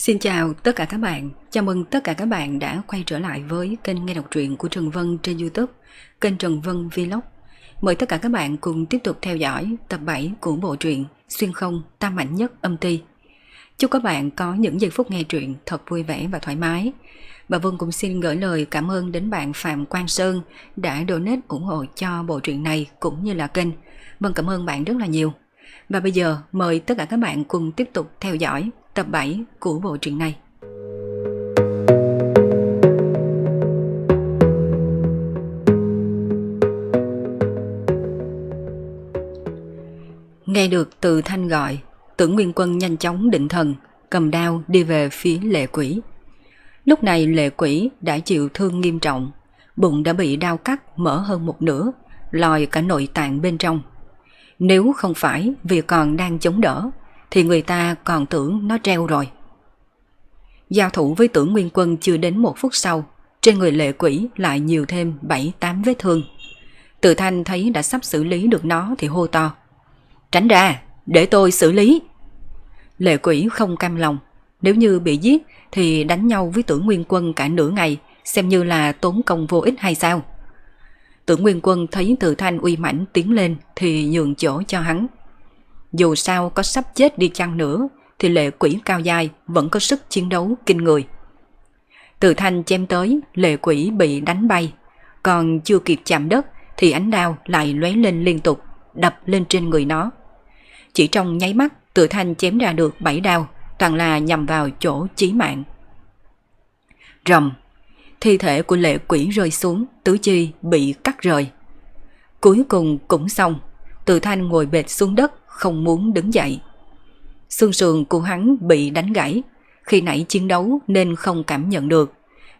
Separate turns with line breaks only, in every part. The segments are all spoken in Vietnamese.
Xin chào tất cả các bạn, chào mừng tất cả các bạn đã quay trở lại với kênh nghe đọc truyện của Trần Vân trên Youtube, kênh Trần Vân Vlog. Mời tất cả các bạn cùng tiếp tục theo dõi tập 7 của bộ truyện Xuyên không tam mạnh nhất âm ti. Chúc các bạn có những giây phút nghe truyện thật vui vẻ và thoải mái. Bà Vân cũng xin gửi lời cảm ơn đến bạn Phạm Quang Sơn đã donate ủng hộ cho bộ truyện này cũng như là kênh. Vân cảm ơn bạn rất là nhiều. Và bây giờ mời tất cả các bạn cùng tiếp tục theo dõi tập 7 của bộ truyện này. Nghe được từ thanh gọi, tưởng Nguyên Quân nhanh chóng định thần, cầm đao đi về phía lệ quỷ. Lúc này lệ quỷ đã chịu thương nghiêm trọng, bụng đã bị đau cắt mở hơn một nửa, lòi cả nội tạng bên trong. Nếu không phải vì còn đang chống đỡ, thì người ta còn tưởng nó treo rồi. Giao thủ với tưởng nguyên quân chưa đến một phút sau, trên người lệ quỷ lại nhiều thêm 7-8 vết thương. Từ thanh thấy đã sắp xử lý được nó thì hô to. Tránh ra, để tôi xử lý. Lệ quỷ không cam lòng, nếu như bị giết thì đánh nhau với tưởng nguyên quân cả nửa ngày, xem như là tốn công vô ích hay sao. Tưởng nguyên quân thấy từ thanh uy mãnh tiến lên thì nhường chỗ cho hắn. Dù sao có sắp chết đi chăng nữa thì lệ quỷ cao dài vẫn có sức chiến đấu kinh người. Từ thanh chém tới, lệ quỷ bị đánh bay. Còn chưa kịp chạm đất thì ánh đao lại lóe lên liên tục, đập lên trên người nó. Chỉ trong nháy mắt, từ thanh chém ra được bảy đao, toàn là nhằm vào chỗ chí mạng. Rầm, thi thể của lệ quỷ rơi xuống, tứ chi bị cắt rời. Cuối cùng cũng xong, từ thanh ngồi bệt xuống đất, không muốn đứng dậy. Xương sườn của hắn bị đánh gãy, khi nãy chiến đấu nên không cảm nhận được.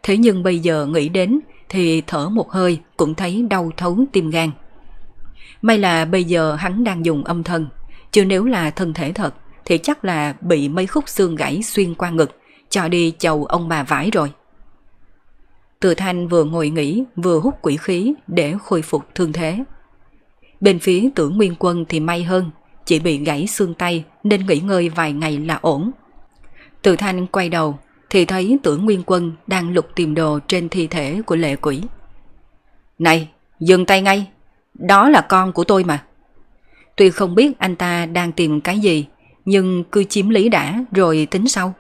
Thế nhưng bây giờ nghĩ đến thì thở một hơi cũng thấy đau thấu tim gan. May là bây giờ hắn đang dùng âm thân, chứ nếu là thân thể thật thì chắc là bị mấy khúc xương gãy xuyên qua ngực, cho đi chầu ông bà vải rồi. Từ thanh vừa ngồi nghỉ vừa hút quỷ khí để khôi phục thương thế. Bên phía tử nguyên quân thì may hơn, chỉ bị gãy xương tay nên nghỉ ngơi vài ngày là ổn. Từ thanh quay đầu thì thấy tưởng nguyên quân đang lục tìm đồ trên thi thể của lệ quỷ. Này, dừng tay ngay, đó là con của tôi mà. Tuy không biết anh ta đang tìm cái gì, nhưng cứ chiếm lý đã rồi tính sau.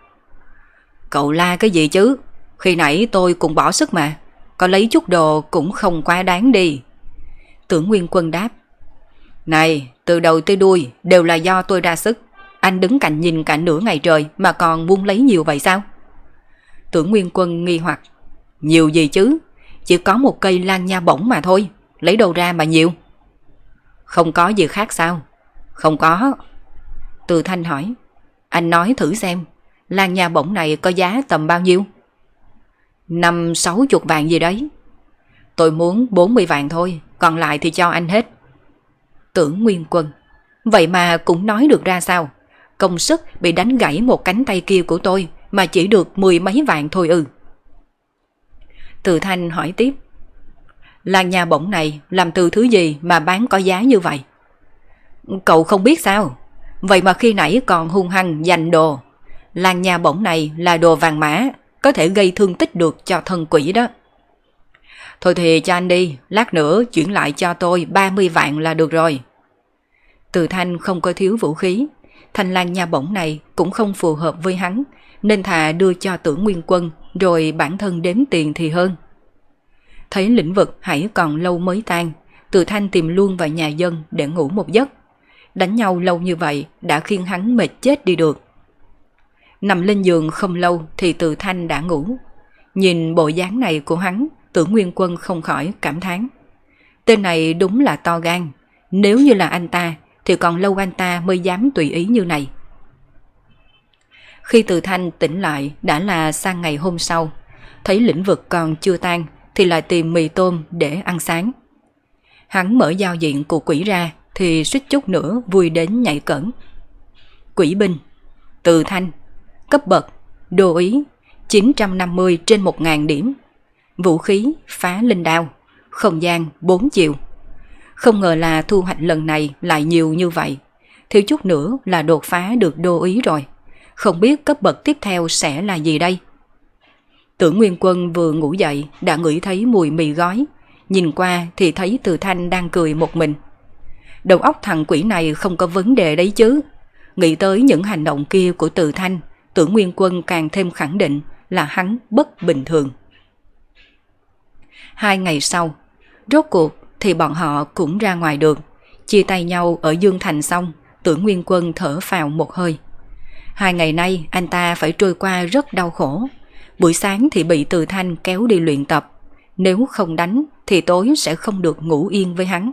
Cậu la cái gì chứ, khi nãy tôi cũng bỏ sức mà, có lấy chút đồ cũng không quá đáng đi. Tưởng Nguyên Quân đáp. Này, từ đầu tới đuôi đều là do tôi ra sức. Anh đứng cạnh nhìn cả nửa ngày trời mà còn buông lấy nhiều vậy sao? Tưởng Nguyên Quân nghi hoặc. Nhiều gì chứ? Chỉ có một cây lan nha bổng mà thôi. Lấy đâu ra mà nhiều? Không có gì khác sao? Không có. Từ Thanh hỏi. Anh nói thử xem. Lan nha bổng này có giá tầm bao nhiêu? Năm sáu chục vạn gì đấy. Tôi muốn 40 vạn thôi. Còn lại thì cho anh hết. Tưởng Nguyên Quân. Vậy mà cũng nói được ra sao? Công sức bị đánh gãy một cánh tay kia của tôi mà chỉ được mười mấy vạn thôi ư. Từ Thanh hỏi tiếp. Làng nhà bổng này làm từ thứ gì mà bán có giá như vậy? Cậu không biết sao? Vậy mà khi nãy còn hung hăng giành đồ. Làng nhà bổng này là đồ vàng mã, có thể gây thương tích được cho thân quỷ đó. Thôi thì cho anh đi, lát nữa chuyển lại cho tôi 30 vạn là được rồi. Từ thanh không có thiếu vũ khí, thanh lan nha bổng này cũng không phù hợp với hắn, nên thà đưa cho tưởng nguyên quân rồi bản thân đếm tiền thì hơn. Thấy lĩnh vực hãy còn lâu mới tan, từ thanh tìm luôn vào nhà dân để ngủ một giấc. Đánh nhau lâu như vậy đã khiến hắn mệt chết đi được. Nằm lên giường không lâu thì từ thanh đã ngủ. Nhìn bộ dáng này của hắn tưởng Nguyên Quân không khỏi cảm thán. Tên này đúng là to gan, nếu như là anh ta thì còn lâu anh ta mới dám tùy ý như này. Khi Từ Thanh tỉnh lại đã là sang ngày hôm sau, thấy lĩnh vực còn chưa tan thì lại tìm mì tôm để ăn sáng. Hắn mở giao diện của quỷ ra thì suýt chút nữa vui đến nhảy cẩn. Quỷ binh, Từ Thanh, cấp bậc, đồ ý, 950 trên 1.000 điểm, vũ khí phá linh đao, không gian 4 chiều. Không ngờ là thu hoạch lần này lại nhiều như vậy. Thiếu chút nữa là đột phá được đô ý rồi. Không biết cấp bậc tiếp theo sẽ là gì đây? Tưởng Nguyên Quân vừa ngủ dậy đã ngửi thấy mùi mì gói. Nhìn qua thì thấy Từ Thanh đang cười một mình. Đầu óc thằng quỷ này không có vấn đề đấy chứ. Nghĩ tới những hành động kia của Từ Thanh, tưởng Nguyên Quân càng thêm khẳng định là hắn bất bình thường. Hai ngày sau, rốt cuộc thì bọn họ cũng ra ngoài đường, Chia tay nhau ở Dương Thành xong, tưởng Nguyên Quân thở phào một hơi. Hai ngày nay anh ta phải trôi qua rất đau khổ. Buổi sáng thì bị Từ Thanh kéo đi luyện tập. Nếu không đánh thì tối sẽ không được ngủ yên với hắn.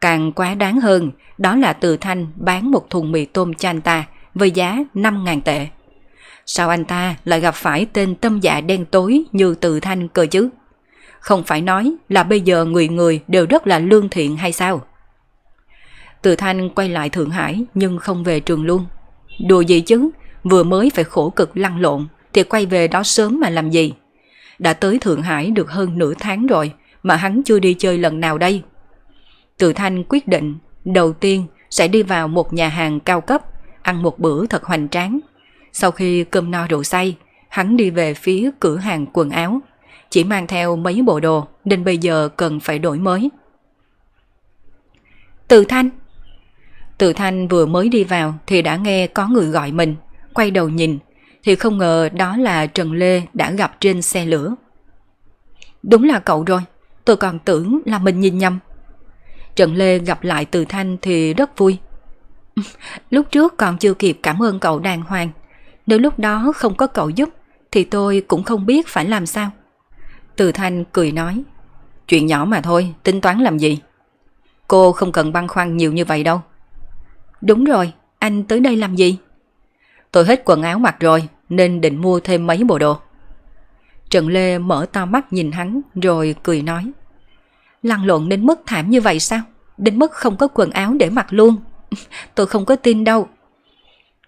Càng quá đáng hơn, đó là Từ Thanh bán một thùng mì tôm cho anh ta với giá 5.000 tệ. Sao anh ta lại gặp phải tên tâm dạ đen tối như Từ Thanh cơ chứ? Không phải nói là bây giờ người người đều rất là lương thiện hay sao? Từ Thanh quay lại Thượng Hải nhưng không về trường luôn. Đùa gì chứ, vừa mới phải khổ cực lăn lộn thì quay về đó sớm mà làm gì? Đã tới Thượng Hải được hơn nửa tháng rồi mà hắn chưa đi chơi lần nào đây. Từ Thanh quyết định đầu tiên sẽ đi vào một nhà hàng cao cấp ăn một bữa thật hoành tráng. Sau khi cơm no rượu say, hắn đi về phía cửa hàng quần áo. Chỉ mang theo mấy bộ đồ nên bây giờ cần phải đổi mới. Từ Thanh Từ Thanh vừa mới đi vào thì đã nghe có người gọi mình. Quay đầu nhìn thì không ngờ đó là Trần Lê đã gặp trên xe lửa. Đúng là cậu rồi, tôi còn tưởng là mình nhìn nhầm. Trần Lê gặp lại Từ Thanh thì rất vui. Lúc trước còn chưa kịp cảm ơn cậu đàng hoàng. Nếu lúc đó không có cậu giúp thì tôi cũng không biết phải làm sao. Từ Thanh cười nói. Chuyện nhỏ mà thôi, tính toán làm gì? Cô không cần băn khoăn nhiều như vậy đâu. Đúng rồi, anh tới đây làm gì? Tôi hết quần áo mặc rồi nên định mua thêm mấy bộ đồ. Trần Lê mở to mắt nhìn hắn rồi cười nói. Lăn lộn đến mức thảm như vậy sao? Đến mức không có quần áo để mặc luôn. tôi không có tin đâu.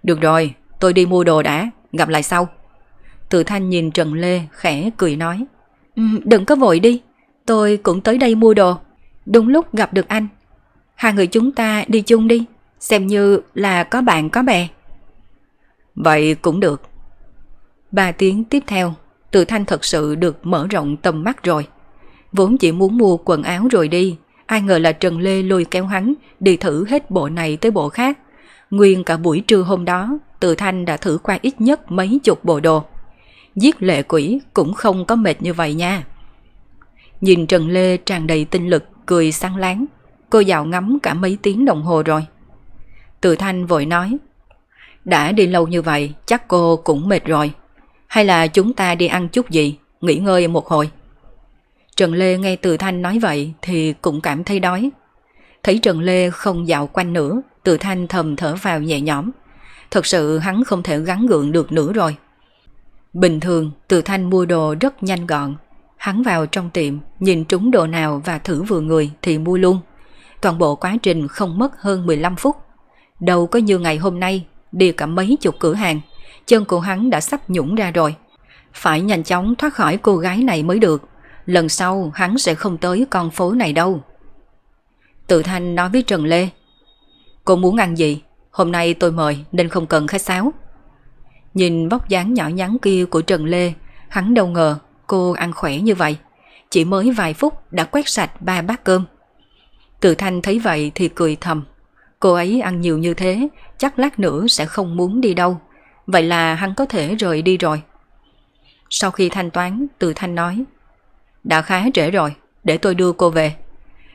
Được rồi, tôi đi mua đồ đã, gặp lại sau. Từ thanh nhìn Trần Lê khẽ cười nói. Ừ, đừng có vội đi, tôi cũng tới đây mua đồ. Đúng lúc gặp được anh. Hai người chúng ta đi chung đi, xem như là có bạn có bè. Vậy cũng được. Ba tiếng tiếp theo, Từ Thanh thật sự được mở rộng tầm mắt rồi. Vốn chỉ muốn mua quần áo rồi đi, ai ngờ là Trần Lê lôi kéo hắn đi thử hết bộ này tới bộ khác. Nguyên cả buổi trưa hôm đó, Từ Thanh đã thử qua ít nhất mấy chục bộ đồ. Giết lệ quỷ cũng không có mệt như vậy nha. Nhìn Trần Lê tràn đầy tinh lực, cười sáng láng. Cô dạo ngắm cả mấy tiếng đồng hồ rồi. Từ Thanh vội nói. Đã đi lâu như vậy, chắc cô cũng mệt rồi. Hay là chúng ta đi ăn chút gì, nghỉ ngơi một hồi. Trần Lê nghe Từ Thanh nói vậy thì cũng cảm thấy đói. Thấy Trần Lê không dạo quanh nữa, Từ Thanh thầm thở vào nhẹ nhõm. Thật sự hắn không thể gắn gượng được nữa rồi. Bình thường, Từ Thanh mua đồ rất nhanh gọn. Hắn vào trong tiệm, nhìn trúng đồ nào và thử vừa người thì mua luôn. Toàn bộ quá trình không mất hơn 15 phút. Đâu có như ngày hôm nay, đi cả mấy chục cửa hàng, chân của hắn đã sắp nhũng ra rồi. Phải nhanh chóng thoát khỏi cô gái này mới được. Lần sau hắn sẽ không tới con phố này đâu. Tự Thanh nói với Trần Lê. Cô muốn ăn gì? Hôm nay tôi mời nên không cần khách sáo. Nhìn vóc dáng nhỏ nhắn kia của Trần Lê, hắn đâu ngờ cô ăn khỏe như vậy. Chỉ mới vài phút đã quét sạch ba bát cơm. Từ Thanh thấy vậy thì cười thầm. Cô ấy ăn nhiều như thế, chắc lát nữa sẽ không muốn đi đâu. Vậy là hắn có thể rời đi rồi. Sau khi thanh toán, Từ Thanh nói đã khá trễ rồi, để tôi đưa cô về.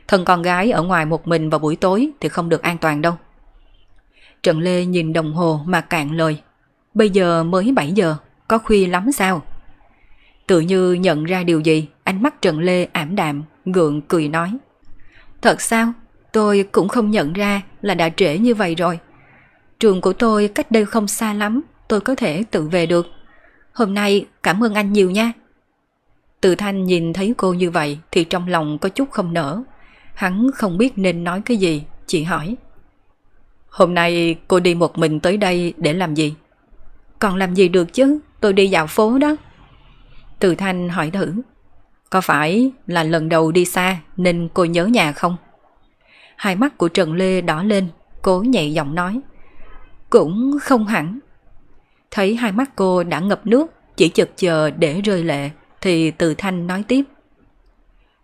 Thân con gái ở ngoài một mình vào buổi tối thì không được an toàn đâu. Trần Lê nhìn đồng hồ mà cạn lời. Bây giờ mới 7 giờ, có khuya lắm sao? Tự như nhận ra điều gì, ánh mắt Trần Lê ảm đạm, gượng cười nói. Thật sao? Tôi cũng không nhận ra là đã trễ như vậy rồi. Trường của tôi cách đây không xa lắm, tôi có thể tự về được. Hôm nay cảm ơn anh nhiều nha. Từ thanh nhìn thấy cô như vậy thì trong lòng có chút không nở. Hắn không biết nên nói cái gì, chỉ hỏi. Hôm nay cô đi một mình tới đây để làm gì? Còn làm gì được chứ, tôi đi dạo phố đó. Từ thanh hỏi thử. Có phải là lần đầu đi xa nên cô nhớ nhà không? Hai mắt của Trần Lê đỏ lên, cố nhẹ giọng nói. Cũng không hẳn. Thấy hai mắt cô đã ngập nước, chỉ chực chờ để rơi lệ, thì từ thanh nói tiếp.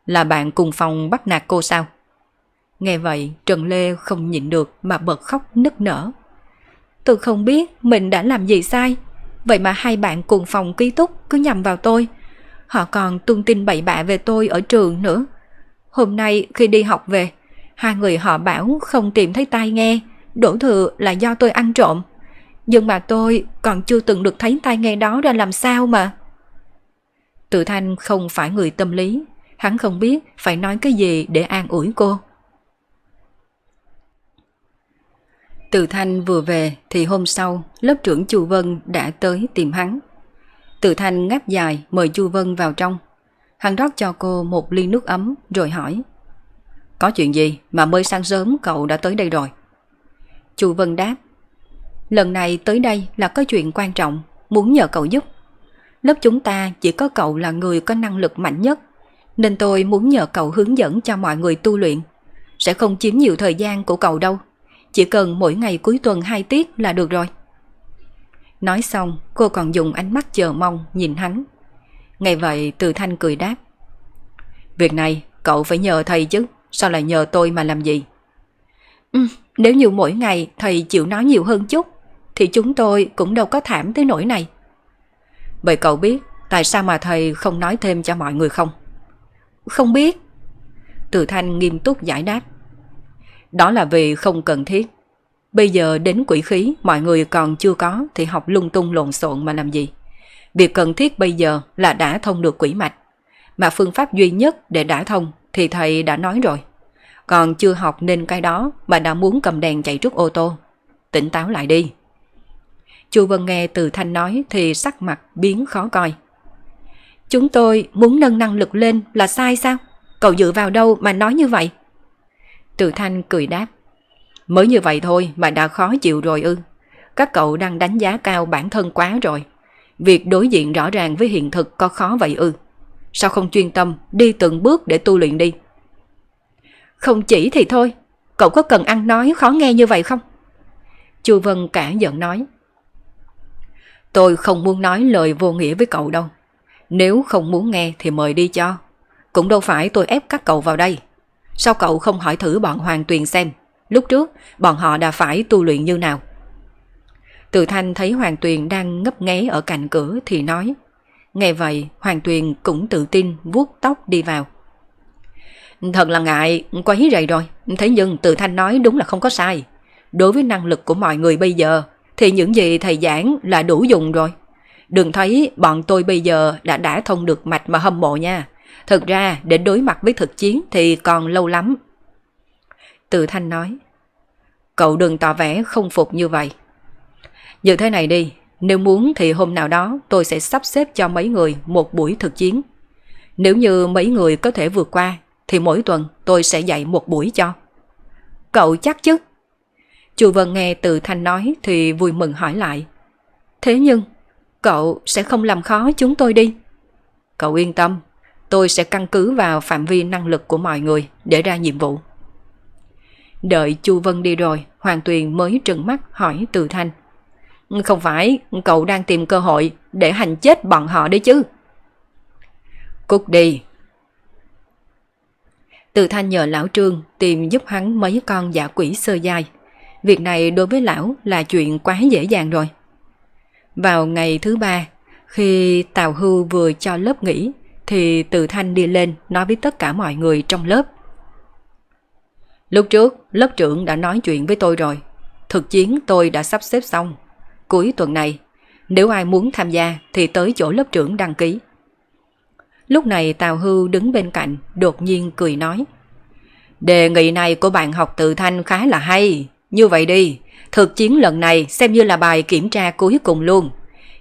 Là bạn cùng phòng bắt nạt cô sao? Nghe vậy, Trần Lê không nhịn được mà bật khóc nức nở. Tôi không biết mình đã làm gì sai, vậy mà hai bạn cùng phòng ký túc cứ nhầm vào tôi. Họ còn tung tin bậy bạ về tôi ở trường nữa. Hôm nay khi đi học về, hai người họ bảo không tìm thấy tai nghe, đổ thừa là do tôi ăn trộm. Nhưng mà tôi còn chưa từng được thấy tai nghe đó ra làm sao mà. Tự thanh không phải người tâm lý, hắn không biết phải nói cái gì để an ủi cô. Từ Thanh vừa về thì hôm sau lớp trưởng Chu Vân đã tới tìm hắn. Từ Thanh ngáp dài mời Chu Vân vào trong. Hắn rót cho cô một ly nước ấm rồi hỏi. Có chuyện gì mà mới sáng sớm cậu đã tới đây rồi? Chu Vân đáp. Lần này tới đây là có chuyện quan trọng, muốn nhờ cậu giúp. Lớp chúng ta chỉ có cậu là người có năng lực mạnh nhất, nên tôi muốn nhờ cậu hướng dẫn cho mọi người tu luyện. Sẽ không chiếm nhiều thời gian của cậu đâu. Chỉ cần mỗi ngày cuối tuần hai tiết là được rồi. Nói xong, cô còn dùng ánh mắt chờ mong nhìn hắn. Ngày vậy Từ Thanh cười đáp. Việc này cậu phải nhờ thầy chứ, sao lại nhờ tôi mà làm gì? Ừ, nếu như mỗi ngày thầy chịu nói nhiều hơn chút, thì chúng tôi cũng đâu có thảm tới nỗi này. Vậy cậu biết tại sao mà thầy không nói thêm cho mọi người không? Không biết. Từ Thanh nghiêm túc giải đáp. Đó là vì không cần thiết. Bây giờ đến quỷ khí, mọi người còn chưa có thì học lung tung lộn xộn mà làm gì. Việc cần thiết bây giờ là đã thông được quỷ mạch. Mà phương pháp duy nhất để đã thông thì thầy đã nói rồi. Còn chưa học nên cái đó mà đã muốn cầm đèn chạy trước ô tô. Tỉnh táo lại đi. Chu Vân nghe từ Thanh nói thì sắc mặt biến khó coi. Chúng tôi muốn nâng năng lực lên là sai sao? Cậu dựa vào đâu mà nói như vậy? Từ Thanh cười đáp. Mới như vậy thôi mà đã khó chịu rồi ư. Các cậu đang đánh giá cao bản thân quá rồi. Việc đối diện rõ ràng với hiện thực có khó vậy ư. Sao không chuyên tâm đi từng bước để tu luyện đi? Không chỉ thì thôi, cậu có cần ăn nói khó nghe như vậy không? Chu Vân cả giận nói. Tôi không muốn nói lời vô nghĩa với cậu đâu. Nếu không muốn nghe thì mời đi cho. Cũng đâu phải tôi ép các cậu vào đây. Sao cậu không hỏi thử bọn Hoàng Tuyền xem? Lúc trước, bọn họ đã phải tu luyện như nào? Từ thanh thấy Hoàng Tuyền đang ngấp nghé ở cạnh cửa thì nói, Nghe vậy, Hoàng Tuyền cũng tự tin vuốt tóc đi vào. Thật là ngại, quấy rầy rồi. Thế nhưng từ thanh nói đúng là không có sai. Đối với năng lực của mọi người bây giờ, Thì những gì thầy giảng là đủ dùng rồi. Đừng thấy bọn tôi bây giờ đã đã thông được mạch mà hâm mộ nha. Thực ra để đối mặt với thực chiến thì còn lâu lắm. Từ Thanh nói, cậu đừng tỏ vẻ không phục như vậy. Như thế này đi, nếu muốn thì hôm nào đó tôi sẽ sắp xếp cho mấy người một buổi thực chiến. Nếu như mấy người có thể vượt qua thì mỗi tuần tôi sẽ dạy một buổi cho. Cậu chắc chứ? Chu Vân nghe từ Thanh nói thì vui mừng hỏi lại. Thế nhưng, cậu sẽ không làm khó chúng tôi đi. Cậu yên tâm, tôi sẽ căn cứ vào phạm vi năng lực của mọi người để ra nhiệm vụ. Đợi Chu Vân đi rồi, Hoàng Tuyền mới trừng mắt hỏi Từ Thanh. Không phải, cậu đang tìm cơ hội để hành chết bọn họ đấy chứ. Cút đi. Từ Thanh nhờ lão Trương tìm giúp hắn mấy con giả quỷ sơ dai. Việc này đối với lão là chuyện quá dễ dàng rồi. Vào ngày thứ ba, khi Tào Hưu vừa cho lớp nghỉ thì Từ Thanh đi lên nói với tất cả mọi người trong lớp. Lúc trước, lớp trưởng đã nói chuyện với tôi rồi. Thực chiến tôi đã sắp xếp xong. Cuối tuần này, nếu ai muốn tham gia thì tới chỗ lớp trưởng đăng ký. Lúc này Tào Hưu đứng bên cạnh, đột nhiên cười nói. Đề nghị này của bạn học Từ Thanh khá là hay. Như vậy đi, thực chiến lần này xem như là bài kiểm tra cuối cùng luôn.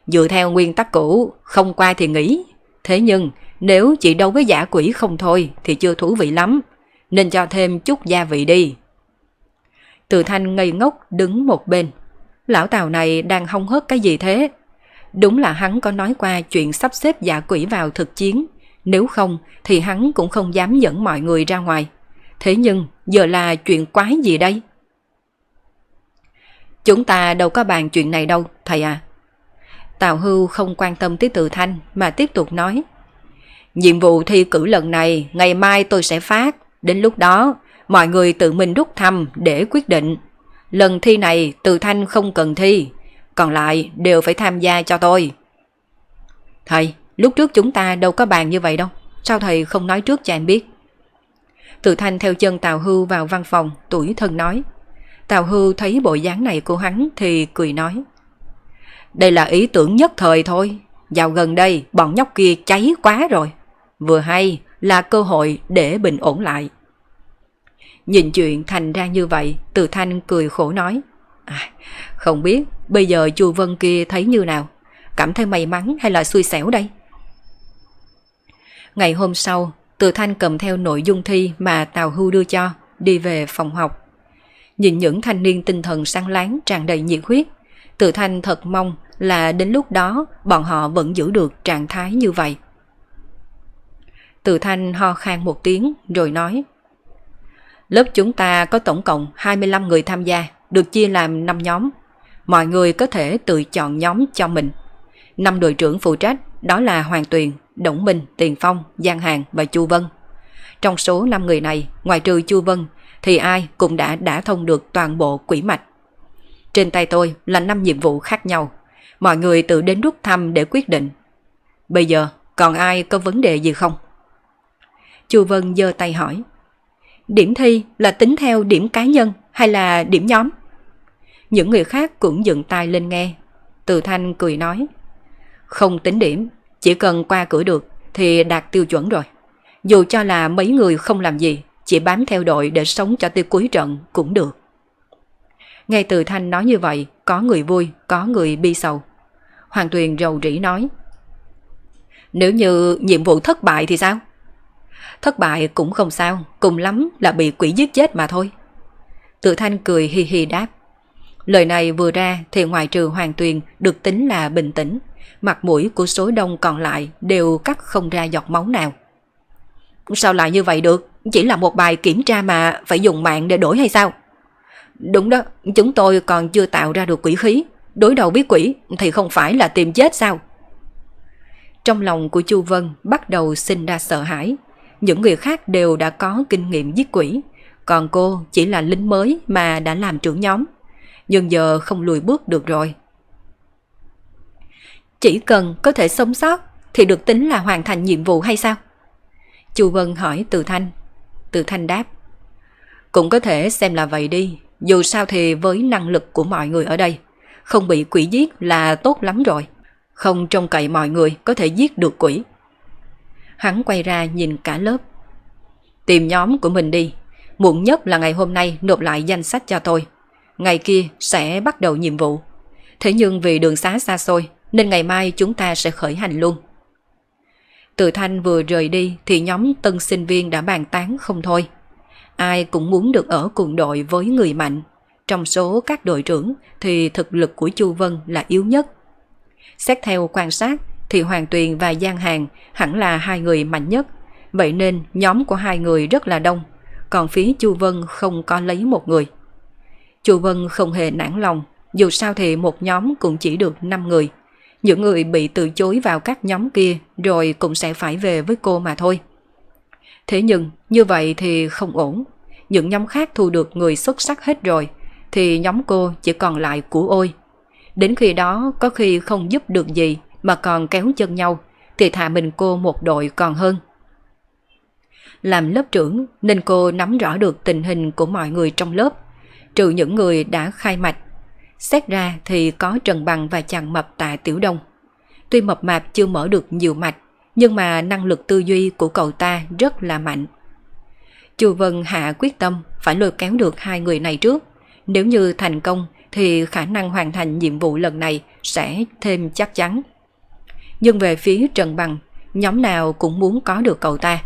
Dựa theo nguyên tắc cũ, không qua thì nghỉ. Thế nhưng, nếu chỉ đấu với giả quỷ không thôi thì chưa thú vị lắm, nên cho thêm chút gia vị đi. Từ thanh ngây ngốc đứng một bên. Lão Tào này đang hông hớt cái gì thế? Đúng là hắn có nói qua chuyện sắp xếp giả quỷ vào thực chiến. Nếu không thì hắn cũng không dám dẫn mọi người ra ngoài. Thế nhưng giờ là chuyện quái gì đây? Chúng ta đâu có bàn chuyện này đâu, thầy à. Tào Hưu không quan tâm tới Từ Thanh mà tiếp tục nói. Nhiệm vụ thi cử lần này, ngày mai tôi sẽ phát. Đến lúc đó, mọi người tự mình rút thăm để quyết định. Lần thi này Từ Thanh không cần thi, còn lại đều phải tham gia cho tôi. Thầy, lúc trước chúng ta đâu có bàn như vậy đâu. Sao thầy không nói trước cho em biết? Từ Thanh theo chân Tào Hưu vào văn phòng, tuổi thân nói. Tào Hưu thấy bộ dáng này của hắn thì cười nói. Đây là ý tưởng nhất thời thôi. Dạo gần đây bọn nhóc kia cháy quá rồi. Vừa hay là cơ hội để bình ổn lại. Nhìn chuyện thành ra như vậy, Từ Thanh cười khổ nói. À, không biết bây giờ chu Vân kia thấy như nào? Cảm thấy may mắn hay là xui xẻo đây? Ngày hôm sau, Từ Thanh cầm theo nội dung thi mà Tào Hưu đưa cho, đi về phòng học. Nhìn những thanh niên tinh thần sáng láng tràn đầy nhiệt huyết, Từ Thanh thật mong là đến lúc đó bọn họ vẫn giữ được trạng thái như vậy. Từ Thanh ho khan một tiếng rồi nói Lớp chúng ta có tổng cộng 25 người tham gia, được chia làm 5 nhóm. Mọi người có thể tự chọn nhóm cho mình. Năm đội trưởng phụ trách đó là Hoàng Tuyền, Đổng Minh, Tiền Phong, Giang Hàng và Chu Vân. Trong số 5 người này, ngoài trừ Chu Vân, thì ai cũng đã đã thông được toàn bộ quỷ mạch. Trên tay tôi là 5 nhiệm vụ khác nhau. Mọi người tự đến rút thăm để quyết định. Bây giờ, còn ai có vấn đề gì không? Chu Vân giơ tay hỏi. Điểm thi là tính theo điểm cá nhân hay là điểm nhóm? Những người khác cũng dựng tay lên nghe. Từ Thanh cười nói. Không tính điểm, chỉ cần qua cửa được thì đạt tiêu chuẩn rồi. Dù cho là mấy người không làm gì, chỉ bám theo đội để sống cho tới cuối trận cũng được. Nghe từ Thanh nói như vậy, có người vui, có người bi sầu. Hoàng Tuyền rầu rĩ nói. Nếu như nhiệm vụ thất bại thì sao? Thất bại cũng không sao, cùng lắm là bị quỷ giết chết mà thôi. Tự Thanh cười hi hi đáp. Lời này vừa ra thì ngoài trừ Hoàng Tuyền được tính là bình tĩnh, mặt mũi của số đông còn lại đều cắt không ra giọt máu nào. Sao lại như vậy được? Chỉ là một bài kiểm tra mà phải dùng mạng để đổi hay sao? Đúng đó, chúng tôi còn chưa tạo ra được quỷ khí. Đối đầu với quỷ thì không phải là tìm chết sao? Trong lòng của Chu Vân bắt đầu sinh ra sợ hãi. Những người khác đều đã có kinh nghiệm giết quỷ, còn cô chỉ là lính mới mà đã làm trưởng nhóm. Nhưng giờ không lùi bước được rồi. Chỉ cần có thể sống sót thì được tính là hoàn thành nhiệm vụ hay sao? Chu Vân hỏi Từ Thanh. Từ Thanh đáp. Cũng có thể xem là vậy đi, dù sao thì với năng lực của mọi người ở đây, không bị quỷ giết là tốt lắm rồi. Không trông cậy mọi người có thể giết được quỷ. Hắn quay ra nhìn cả lớp. Tìm nhóm của mình đi, muộn nhất là ngày hôm nay nộp lại danh sách cho tôi. Ngày kia sẽ bắt đầu nhiệm vụ. Thế nhưng vì đường xá xa xôi nên ngày mai chúng ta sẽ khởi hành luôn. Từ Thanh vừa rời đi thì nhóm tân sinh viên đã bàn tán không thôi. Ai cũng muốn được ở cùng đội với người mạnh. Trong số các đội trưởng thì thực lực của Chu Vân là yếu nhất. Xét theo quan sát thì Hoàng Tuyền và Giang Hàng hẳn là hai người mạnh nhất. Vậy nên nhóm của hai người rất là đông, còn phía Chu Vân không có lấy một người. Chu Vân không hề nản lòng, dù sao thì một nhóm cũng chỉ được 5 người. Những người bị từ chối vào các nhóm kia rồi cũng sẽ phải về với cô mà thôi. Thế nhưng như vậy thì không ổn. Những nhóm khác thu được người xuất sắc hết rồi thì nhóm cô chỉ còn lại của ôi. Đến khi đó có khi không giúp được gì mà còn kéo chân nhau thì thả mình cô một đội còn hơn. Làm lớp trưởng nên cô nắm rõ được tình hình của mọi người trong lớp, trừ những người đã khai mạch. Xét ra thì có Trần Bằng và chàng mập tại Tiểu Đông. Tuy mập mạp chưa mở được nhiều mạch, nhưng mà năng lực tư duy của cậu ta rất là mạnh. Chu Vân hạ quyết tâm phải lôi kéo được hai người này trước. Nếu như thành công thì khả năng hoàn thành nhiệm vụ lần này sẽ thêm chắc chắn. Nhưng về phía Trần Bằng, nhóm nào cũng muốn có được cậu ta.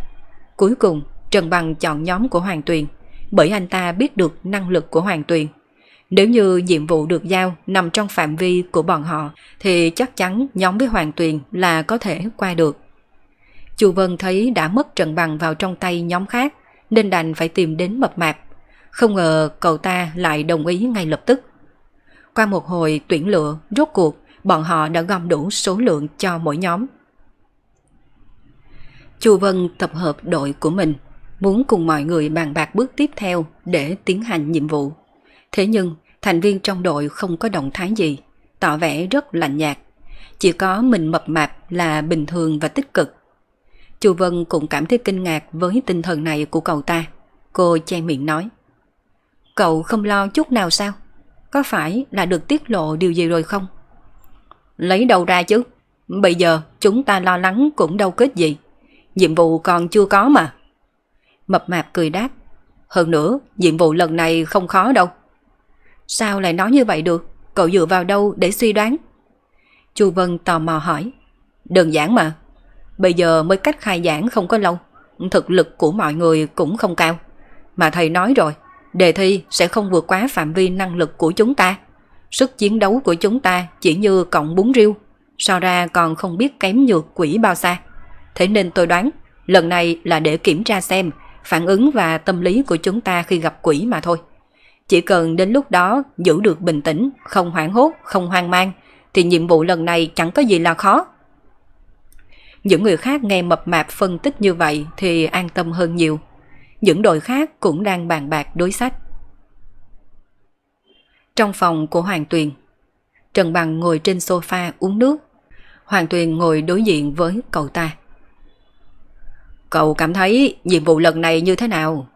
Cuối cùng, Trần Bằng chọn nhóm của Hoàng Tuyền, bởi anh ta biết được năng lực của Hoàng Tuyền. Nếu như nhiệm vụ được giao nằm trong phạm vi của bọn họ, thì chắc chắn nhóm với Hoàng Tuyền là có thể qua được. Chu Vân thấy đã mất Trần Bằng vào trong tay nhóm khác, nên đành phải tìm đến mập mạp. Không ngờ cậu ta lại đồng ý ngay lập tức. Qua một hồi tuyển lựa, rốt cuộc, bọn họ đã gom đủ số lượng cho mỗi nhóm. Chu Vân tập hợp đội của mình, muốn cùng mọi người bàn bạc bước tiếp theo để tiến hành nhiệm vụ. Thế nhưng, thành viên trong đội không có động thái gì, tỏ vẻ rất lạnh nhạt. Chỉ có mình mập mạp là bình thường và tích cực. Chu Vân cũng cảm thấy kinh ngạc với tinh thần này của cậu ta. Cô che miệng nói. Cậu không lo chút nào sao? Có phải là được tiết lộ điều gì rồi không? Lấy đầu ra chứ. Bây giờ chúng ta lo lắng cũng đâu kết gì. Nhiệm vụ còn chưa có mà. Mập mạp cười đáp. Hơn nữa, nhiệm vụ lần này không khó đâu. Sao lại nói như vậy được? Cậu dựa vào đâu để suy đoán? Chu Vân tò mò hỏi. Đơn giản mà. Bây giờ mới cách khai giảng không có lâu. Thực lực của mọi người cũng không cao. Mà thầy nói rồi, đề thi sẽ không vượt quá phạm vi năng lực của chúng ta. Sức chiến đấu của chúng ta chỉ như cọng bún riêu, so ra còn không biết kém nhược quỷ bao xa. Thế nên tôi đoán, lần này là để kiểm tra xem phản ứng và tâm lý của chúng ta khi gặp quỷ mà thôi. Chỉ cần đến lúc đó giữ được bình tĩnh, không hoảng hốt, không hoang mang, thì nhiệm vụ lần này chẳng có gì là khó. Những người khác nghe mập mạp phân tích như vậy thì an tâm hơn nhiều. Những đội khác cũng đang bàn bạc đối sách. Trong phòng của Hoàng Tuyền, Trần Bằng ngồi trên sofa uống nước. Hoàng Tuyền ngồi đối diện với cậu ta. Cậu cảm thấy nhiệm vụ lần này như thế nào?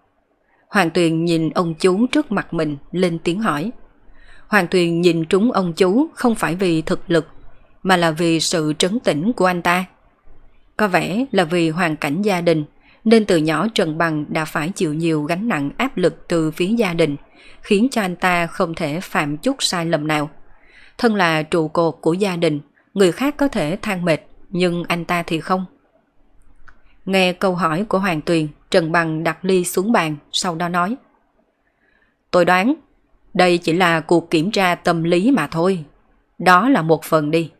Hoàng Tuyền nhìn ông chú trước mặt mình lên tiếng hỏi. Hoàng Tuyền nhìn trúng ông chú không phải vì thực lực, mà là vì sự trấn tĩnh của anh ta. Có vẻ là vì hoàn cảnh gia đình, nên từ nhỏ Trần Bằng đã phải chịu nhiều gánh nặng áp lực từ phía gia đình, khiến cho anh ta không thể phạm chút sai lầm nào. Thân là trụ cột của gia đình, người khác có thể than mệt, nhưng anh ta thì không. Nghe câu hỏi của Hoàng Tuyền, Trần Bằng đặt ly xuống bàn, sau đó nói. Tôi đoán, đây chỉ là cuộc kiểm tra tâm lý mà thôi. Đó là một phần đi.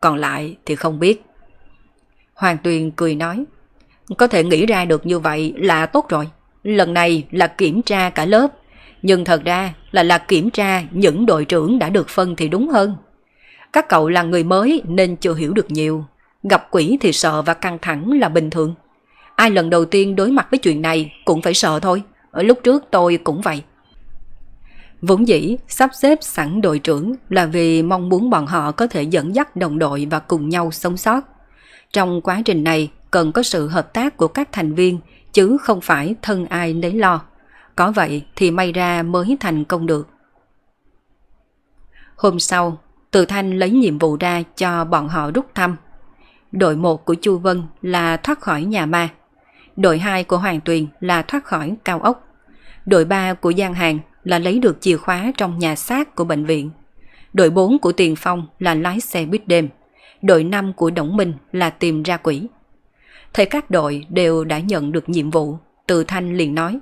Còn lại thì không biết. Hoàng Tuyền cười nói. Có thể nghĩ ra được như vậy là tốt rồi. Lần này là kiểm tra cả lớp. Nhưng thật ra là là kiểm tra những đội trưởng đã được phân thì đúng hơn. Các cậu là người mới nên chưa hiểu được nhiều. Gặp quỷ thì sợ và căng thẳng là bình thường. Ai lần đầu tiên đối mặt với chuyện này cũng phải sợ thôi. Ở lúc trước tôi cũng vậy. Vốn dĩ, sắp xếp sẵn đội trưởng là vì mong muốn bọn họ có thể dẫn dắt đồng đội và cùng nhau sống sót. Trong quá trình này cần có sự hợp tác của các thành viên chứ không phải thân ai nấy lo. Có vậy thì may ra mới thành công được. Hôm sau, Từ Thanh lấy nhiệm vụ ra cho bọn họ rút thăm. Đội 1 của Chu Vân là thoát khỏi nhà ma. Đội 2 của Hoàng Tuyền là thoát khỏi cao ốc. Đội 3 của Giang Hàng là lấy được chìa khóa trong nhà xác của bệnh viện. Đội 4 của Tiền Phong là lái xe buýt đêm. Đội 5 của Đổng Minh là tìm ra quỷ. Thấy các đội đều đã nhận được nhiệm vụ, Từ Thanh liền nói.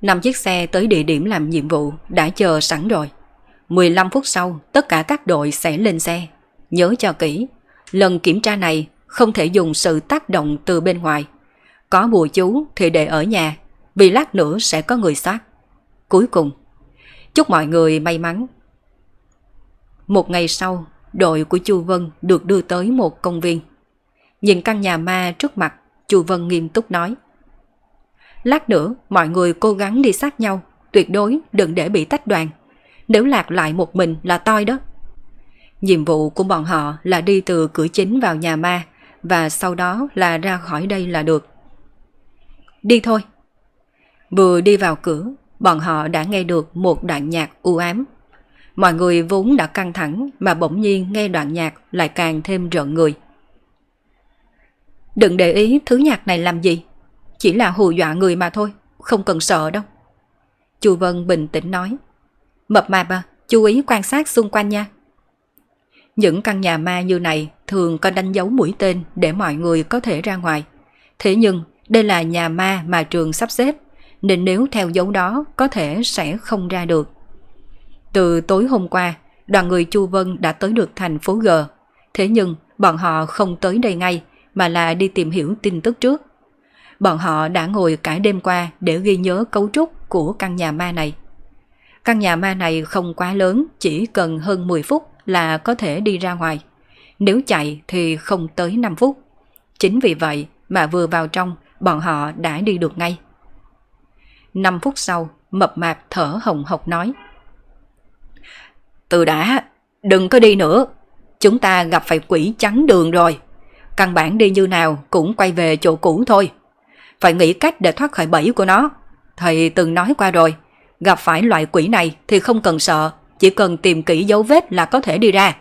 Năm chiếc xe tới địa điểm làm nhiệm vụ đã chờ sẵn rồi. 15 phút sau, tất cả các đội sẽ lên xe. Nhớ cho kỹ, lần kiểm tra này không thể dùng sự tác động từ bên ngoài. Có bùa chú thì để ở nhà, vì lát nữa sẽ có người soát. Cuối cùng, chúc mọi người may mắn. Một ngày sau, đội của Chu Vân được đưa tới một công viên. Nhìn căn nhà ma trước mặt, Chu Vân nghiêm túc nói. Lát nữa, mọi người cố gắng đi sát nhau, tuyệt đối đừng để bị tách đoàn. Nếu lạc lại một mình là toi đó. Nhiệm vụ của bọn họ là đi từ cửa chính vào nhà ma và sau đó là ra khỏi đây là được. Đi thôi. Vừa đi vào cửa, bọn họ đã nghe được một đoạn nhạc u ám. Mọi người vốn đã căng thẳng mà bỗng nhiên nghe đoạn nhạc lại càng thêm rợn người. Đừng để ý thứ nhạc này làm gì, chỉ là hù dọa người mà thôi, không cần sợ đâu. Chu Vân bình tĩnh nói. Mập mạp à, chú ý quan sát xung quanh nha. Những căn nhà ma như này thường có đánh dấu mũi tên để mọi người có thể ra ngoài. Thế nhưng đây là nhà ma mà trường sắp xếp, nên nếu theo dấu đó có thể sẽ không ra được. Từ tối hôm qua, đoàn người Chu Vân đã tới được thành phố G. Thế nhưng bọn họ không tới đây ngay mà là đi tìm hiểu tin tức trước. Bọn họ đã ngồi cả đêm qua để ghi nhớ cấu trúc của căn nhà ma này. Căn nhà ma này không quá lớn, chỉ cần hơn 10 phút là có thể đi ra ngoài. Nếu chạy thì không tới 5 phút. Chính vì vậy mà vừa vào trong, bọn họ đã đi được ngay. 5 phút sau, mập mạp thở hồng hộc nói. Từ đã, đừng có đi nữa. Chúng ta gặp phải quỷ trắng đường rồi. Căn bản đi như nào cũng quay về chỗ cũ thôi. Phải nghĩ cách để thoát khỏi bẫy của nó. Thầy từng nói qua rồi, gặp phải loại quỷ này thì không cần sợ, chỉ cần tìm kỹ dấu vết là có thể đi ra.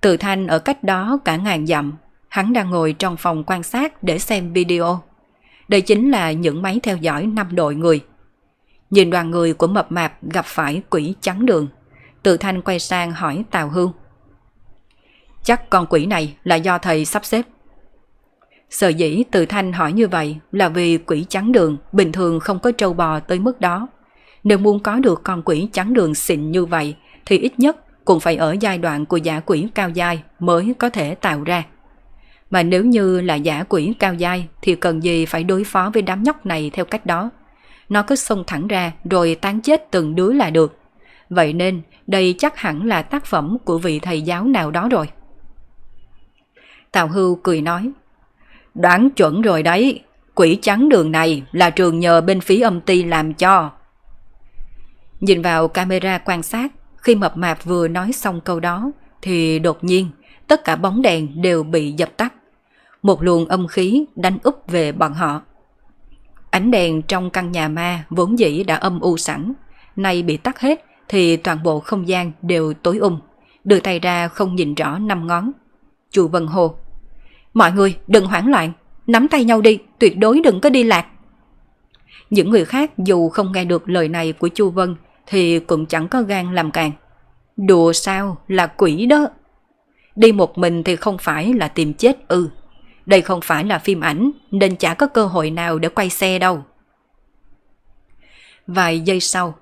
Từ thanh ở cách đó cả ngàn dặm, hắn đang ngồi trong phòng quan sát để xem video. Đây chính là những máy theo dõi năm đội người. Nhìn đoàn người của mập mạp gặp phải quỷ trắng đường. Từ thanh quay sang hỏi Tào Hương. Chắc con quỷ này là do thầy sắp xếp. Sở dĩ từ thanh hỏi như vậy là vì quỷ trắng đường bình thường không có trâu bò tới mức đó. Nếu muốn có được con quỷ trắng đường xịn như vậy, thì ít nhất cũng phải ở giai đoạn của giả quỷ cao giai mới có thể tạo ra. Mà nếu như là giả quỷ cao giai thì cần gì phải đối phó với đám nhóc này theo cách đó. Nó cứ xông thẳng ra rồi tán chết từng đứa là được. Vậy nên đây chắc hẳn là tác phẩm của vị thầy giáo nào đó rồi. Tào Hưu cười nói Đoán chuẩn rồi đấy, quỷ trắng đường này là trường nhờ bên phía âm ty làm cho. Nhìn vào camera quan sát, khi mập mạp vừa nói xong câu đó, thì đột nhiên tất cả bóng đèn đều bị dập tắt. Một luồng âm khí đánh úp về bọn họ. Ánh đèn trong căn nhà ma vốn dĩ đã âm u sẵn, nay bị tắt hết thì toàn bộ không gian đều tối um, đưa tay ra không nhìn rõ năm ngón. Chu Vân Hồ Mọi người đừng hoảng loạn, nắm tay nhau đi, tuyệt đối đừng có đi lạc. Những người khác dù không nghe được lời này của Chu Vân thì cũng chẳng có gan làm càng. Đùa sao là quỷ đó. Đi một mình thì không phải là tìm chết ư. Đây không phải là phim ảnh nên chả có cơ hội nào để quay xe đâu. Vài giây sau,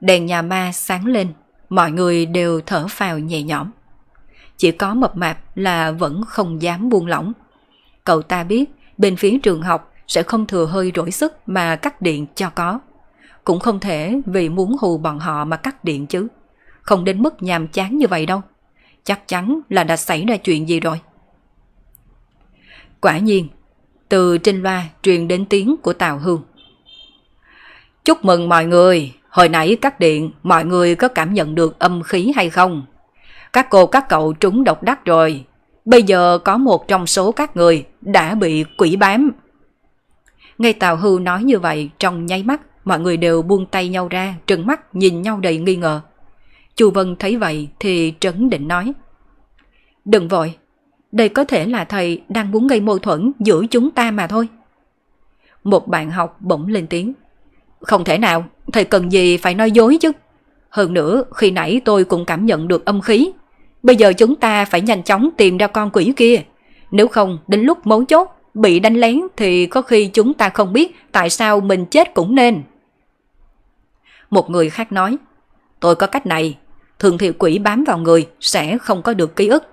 đèn nhà ma sáng lên, mọi người đều thở phào nhẹ nhõm. Chỉ có mập mạp là vẫn không dám buông lỏng. Cậu ta biết bên phía trường học sẽ không thừa hơi rỗi sức mà cắt điện cho có. Cũng không thể vì muốn hù bọn họ mà cắt điện chứ. Không đến mức nhàm chán như vậy đâu. Chắc chắn là đã xảy ra chuyện gì rồi. Quả nhiên, từ trên loa truyền đến tiếng của Tào Hương. Chúc mừng mọi người, hồi nãy cắt điện, mọi người có cảm nhận được âm khí hay không? Các cô các cậu trúng độc đắc rồi, Bây giờ có một trong số các người đã bị quỷ bám. Ngay Tào Hưu nói như vậy trong nháy mắt mọi người đều buông tay nhau ra trừng mắt nhìn nhau đầy nghi ngờ. Chu Vân thấy vậy thì trấn định nói. Đừng vội, đây có thể là thầy đang muốn gây mâu thuẫn giữa chúng ta mà thôi. Một bạn học bỗng lên tiếng. Không thể nào, thầy cần gì phải nói dối chứ. Hơn nữa, khi nãy tôi cũng cảm nhận được âm khí. Bây giờ chúng ta phải nhanh chóng tìm ra con quỷ kia. Nếu không, đến lúc mấu chốt, bị đánh lén thì có khi chúng ta không biết tại sao mình chết cũng nên. Một người khác nói, tôi có cách này, thường thì quỷ bám vào người sẽ không có được ký ức.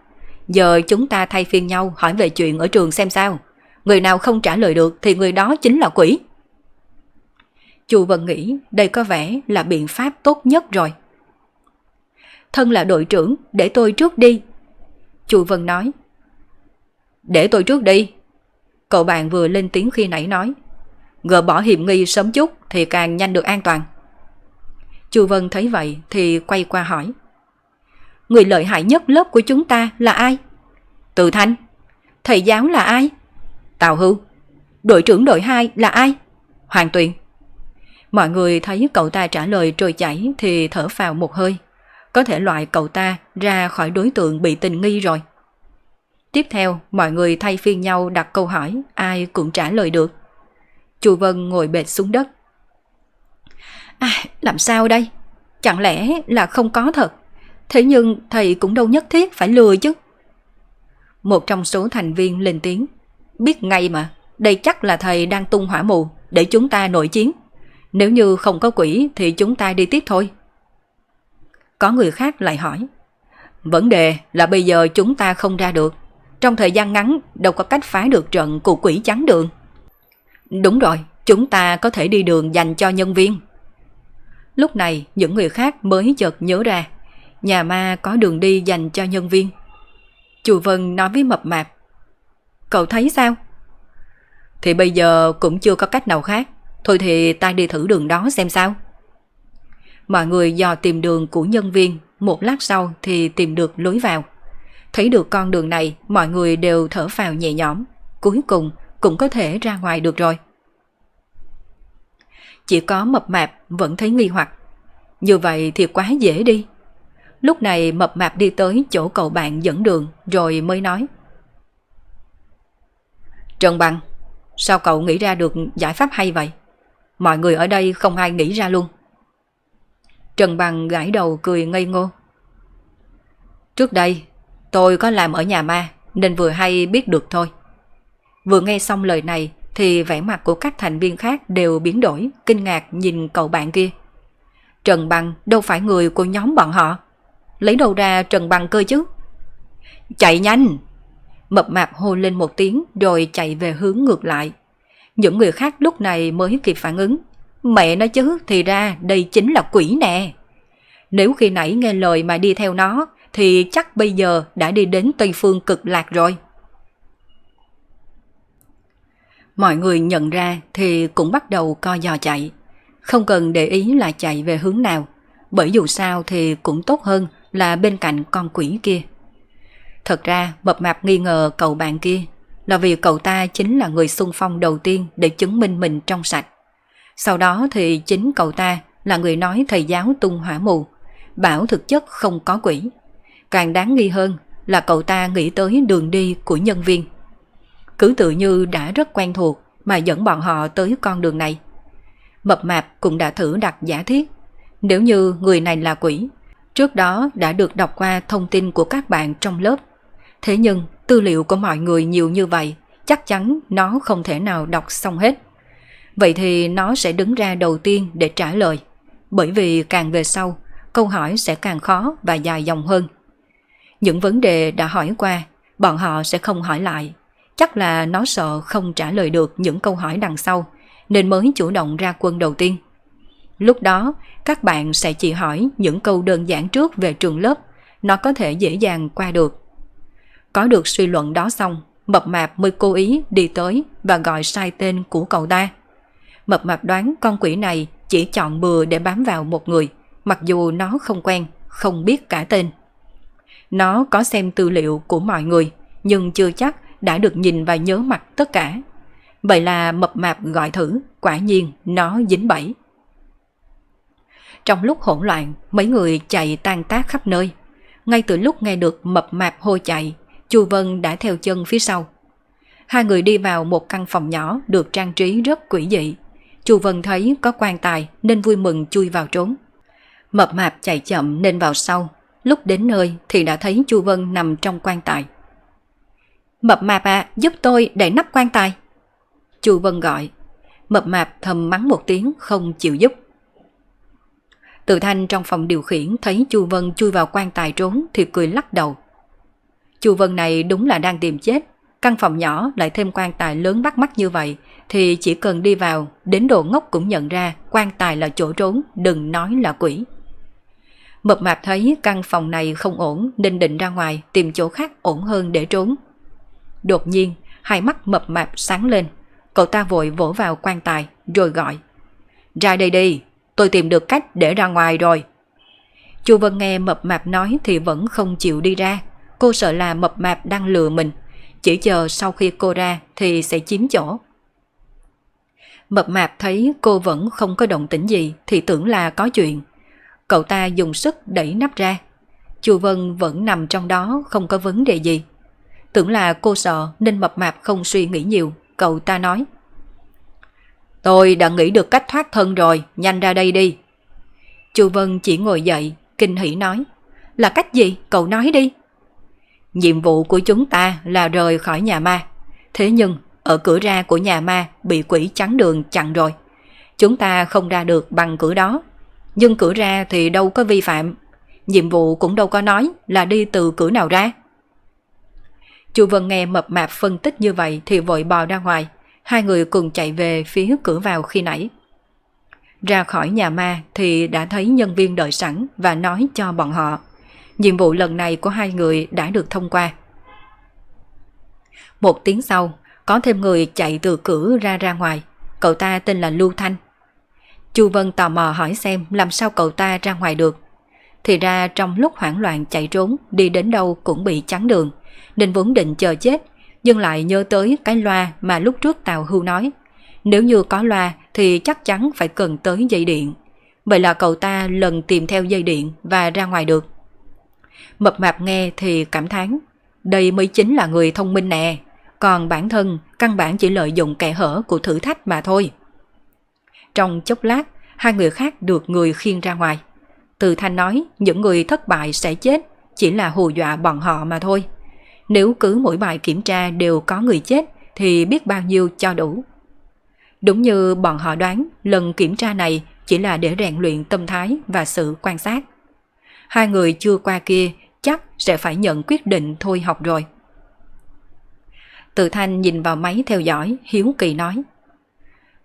Giờ chúng ta thay phiên nhau hỏi về chuyện ở trường xem sao. Người nào không trả lời được thì người đó chính là quỷ. Chu Vân nghĩ đây có vẻ là biện pháp tốt nhất rồi thân là đội trưởng, để tôi trước đi. Chu Vân nói. Để tôi trước đi. Cậu bạn vừa lên tiếng khi nãy nói. Gỡ bỏ hiểm nghi sớm chút thì càng nhanh được an toàn. Chu Vân thấy vậy thì quay qua hỏi. Người lợi hại nhất lớp của chúng ta là ai? Từ Thanh. Thầy giáo là ai? Tào Hưu. Đội trưởng đội 2 là ai? Hoàng Tuyền. Mọi người thấy cậu ta trả lời trôi chảy thì thở phào một hơi có thể loại cậu ta ra khỏi đối tượng bị tình nghi rồi. Tiếp theo, mọi người thay phiên nhau đặt câu hỏi, ai cũng trả lời được. Chu Vân ngồi bệt xuống đất. À, làm sao đây? Chẳng lẽ là không có thật? Thế nhưng thầy cũng đâu nhất thiết phải lừa chứ. Một trong số thành viên lên tiếng. Biết ngay mà, đây chắc là thầy đang tung hỏa mù để chúng ta nội chiến. Nếu như không có quỷ thì chúng ta đi tiếp thôi. Có người khác lại hỏi. Vấn đề là bây giờ chúng ta không ra được. Trong thời gian ngắn đâu có cách phá được trận của quỷ trắng đường. Đúng rồi, chúng ta có thể đi đường dành cho nhân viên. Lúc này những người khác mới chợt nhớ ra. nhà ma có đường đi dành cho nhân viên. chùa Vân nói với mập mạp. Cậu thấy sao? Thì bây giờ cũng chưa có cách nào khác. Thôi thì ta đi thử đường đó xem sao. Mọi người dò tìm đường của nhân viên, một lát sau thì tìm được lối vào. Thấy được con đường này, mọi người đều thở phào nhẹ nhõm. Cuối cùng cũng có thể ra ngoài được rồi. Chỉ có mập mạp vẫn thấy nghi hoặc. Như vậy thì quá dễ đi. Lúc này mập mạp đi tới chỗ cậu bạn dẫn đường rồi mới nói. Trần Bằng, sao cậu nghĩ ra được giải pháp hay vậy? Mọi người ở đây không ai nghĩ ra luôn. Trần Bằng gãi đầu cười ngây ngô. Trước đây, tôi có làm ở nhà ma nên vừa hay biết được thôi. Vừa nghe xong lời này thì vẻ mặt của các thành viên khác đều biến đổi, kinh ngạc nhìn cậu bạn kia. Trần Bằng đâu phải người của nhóm bọn họ. Lấy đâu ra Trần Bằng cơ chứ? Chạy nhanh! Mập mạp hô lên một tiếng rồi chạy về hướng ngược lại. Những người khác lúc này mới kịp phản ứng. Mẹ nói chứ thì ra đây chính là quỷ nè. Nếu khi nãy nghe lời mà đi theo nó thì chắc bây giờ đã đi đến Tây Phương cực lạc rồi. Mọi người nhận ra thì cũng bắt đầu co giò chạy. Không cần để ý là chạy về hướng nào, bởi dù sao thì cũng tốt hơn là bên cạnh con quỷ kia. Thật ra mập mạp nghi ngờ cậu bạn kia là vì cậu ta chính là người xung phong đầu tiên để chứng minh mình trong sạch. Sau đó thì chính cậu ta là người nói thầy giáo tung hỏa mù, bảo thực chất không có quỷ. Càng đáng nghi hơn là cậu ta nghĩ tới đường đi của nhân viên. Cứ tự như đã rất quen thuộc mà dẫn bọn họ tới con đường này. Mập mạp cũng đã thử đặt giả thiết. Nếu như người này là quỷ, trước đó đã được đọc qua thông tin của các bạn trong lớp. Thế nhưng tư liệu của mọi người nhiều như vậy, chắc chắn nó không thể nào đọc xong hết. Vậy thì nó sẽ đứng ra đầu tiên để trả lời. Bởi vì càng về sau, câu hỏi sẽ càng khó và dài dòng hơn. Những vấn đề đã hỏi qua, bọn họ sẽ không hỏi lại. Chắc là nó sợ không trả lời được những câu hỏi đằng sau, nên mới chủ động ra quân đầu tiên. Lúc đó, các bạn sẽ chỉ hỏi những câu đơn giản trước về trường lớp, nó có thể dễ dàng qua được. Có được suy luận đó xong, mập mạp mới cố ý đi tới và gọi sai tên của cậu ta. Mập mạp đoán con quỷ này chỉ chọn bừa để bám vào một người, mặc dù nó không quen, không biết cả tên. Nó có xem tư liệu của mọi người, nhưng chưa chắc đã được nhìn và nhớ mặt tất cả. Vậy là mập mạp gọi thử, quả nhiên nó dính bẫy. Trong lúc hỗn loạn, mấy người chạy tan tác khắp nơi. Ngay từ lúc nghe được mập mạp hô chạy, Chu Vân đã theo chân phía sau. Hai người đi vào một căn phòng nhỏ được trang trí rất quỷ dị. Chu Vân thấy có quan tài nên vui mừng chui vào trốn. Mập mạp chạy chậm nên vào sau. Lúc đến nơi thì đã thấy Chu Vân nằm trong quan tài. Mập mạp à, giúp tôi để nắp quan tài. Chu Vân gọi. Mập mạp thầm mắng một tiếng không chịu giúp. Từ thanh trong phòng điều khiển thấy Chu Vân chui vào quan tài trốn thì cười lắc đầu. Chu Vân này đúng là đang tìm chết. Căn phòng nhỏ lại thêm quan tài lớn bắt mắt như vậy thì chỉ cần đi vào đến độ ngốc cũng nhận ra quan tài là chỗ trốn đừng nói là quỷ. Mập mạp thấy căn phòng này không ổn nên định ra ngoài tìm chỗ khác ổn hơn để trốn. Đột nhiên, hai mắt mập mạp sáng lên. Cậu ta vội vỗ vào quan tài rồi gọi. Ra đây đi, tôi tìm được cách để ra ngoài rồi. Chu Vân nghe mập mạp nói thì vẫn không chịu đi ra. Cô sợ là mập mạp đang lừa mình. Chỉ chờ sau khi cô ra thì sẽ chiếm chỗ. Mập mạp thấy cô vẫn không có động tĩnh gì thì tưởng là có chuyện. Cậu ta dùng sức đẩy nắp ra. Chu Vân vẫn nằm trong đó không có vấn đề gì. Tưởng là cô sợ nên mập mạp không suy nghĩ nhiều. Cậu ta nói. Tôi đã nghĩ được cách thoát thân rồi, nhanh ra đây đi. Chu Vân chỉ ngồi dậy, kinh hỉ nói. Là cách gì? Cậu nói đi. Nhiệm vụ của chúng ta là rời khỏi nhà ma. Thế nhưng, ở cửa ra của nhà ma bị quỷ chắn đường chặn rồi. Chúng ta không ra được bằng cửa đó. Nhưng cửa ra thì đâu có vi phạm. Nhiệm vụ cũng đâu có nói là đi từ cửa nào ra. Chu Vân nghe mập mạp phân tích như vậy thì vội bò ra ngoài. Hai người cùng chạy về phía cửa vào khi nãy. Ra khỏi nhà ma thì đã thấy nhân viên đợi sẵn và nói cho bọn họ nhiệm vụ lần này của hai người đã được thông qua. Một tiếng sau, có thêm người chạy từ cửa ra ra ngoài. Cậu ta tên là Lưu Thanh. Chu Vân tò mò hỏi xem làm sao cậu ta ra ngoài được. Thì ra trong lúc hoảng loạn chạy trốn, đi đến đâu cũng bị chắn đường, nên vốn định chờ chết, nhưng lại nhớ tới cái loa mà lúc trước Tào Hưu nói. Nếu như có loa thì chắc chắn phải cần tới dây điện. Vậy là cậu ta lần tìm theo dây điện và ra ngoài được. Mập mạp nghe thì cảm thán, đây mới chính là người thông minh nè, còn bản thân căn bản chỉ lợi dụng kẻ hở của thử thách mà thôi. Trong chốc lát, hai người khác được người khiêng ra ngoài. Từ Thanh nói những người thất bại sẽ chết, chỉ là hù dọa bọn họ mà thôi. Nếu cứ mỗi bài kiểm tra đều có người chết thì biết bao nhiêu cho đủ. Đúng như bọn họ đoán, lần kiểm tra này chỉ là để rèn luyện tâm thái và sự quan sát. Hai người chưa qua kia sẽ phải nhận quyết định thôi học rồi. Từ Thanh nhìn vào máy theo dõi, hiếu kỳ nói.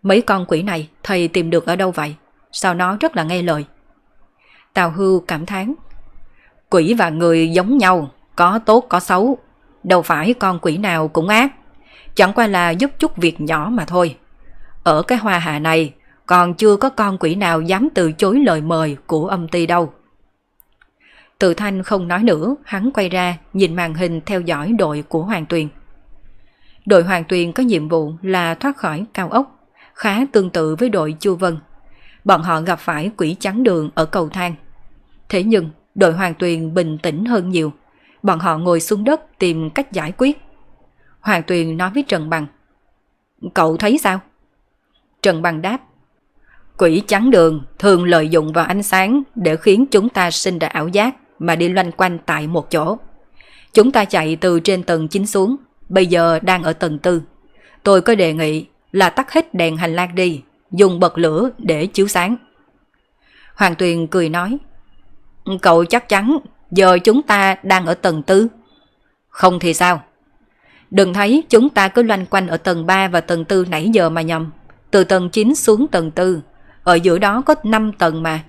Mấy con quỷ này thầy tìm được ở đâu vậy? Sao nó rất là nghe lời? Tào Hưu cảm thán. Quỷ và người giống nhau, có tốt có xấu. Đâu phải con quỷ nào cũng ác. Chẳng qua là giúp chút việc nhỏ mà thôi. Ở cái hoa hạ này, còn chưa có con quỷ nào dám từ chối lời mời của âm ty đâu. Tự thanh không nói nữa, hắn quay ra nhìn màn hình theo dõi đội của Hoàng Tuyền. Đội Hoàng Tuyền có nhiệm vụ là thoát khỏi cao ốc, khá tương tự với đội Chu Vân. Bọn họ gặp phải quỷ trắng đường ở cầu thang. Thế nhưng, đội Hoàng Tuyền bình tĩnh hơn nhiều. Bọn họ ngồi xuống đất tìm cách giải quyết. Hoàng Tuyền nói với Trần Bằng. Cậu thấy sao? Trần Bằng đáp. Quỷ trắng đường thường lợi dụng vào ánh sáng để khiến chúng ta sinh ra ảo giác mà đi loanh quanh tại một chỗ. Chúng ta chạy từ trên tầng 9 xuống, bây giờ đang ở tầng 4. Tôi có đề nghị là tắt hết đèn hành lang đi, dùng bật lửa để chiếu sáng. Hoàng Tuyền cười nói, Cậu chắc chắn giờ chúng ta đang ở tầng 4. Không thì sao? Đừng thấy chúng ta cứ loanh quanh ở tầng 3 và tầng 4 nãy giờ mà nhầm. Từ tầng 9 xuống tầng 4, ở giữa đó có 5 tầng mà.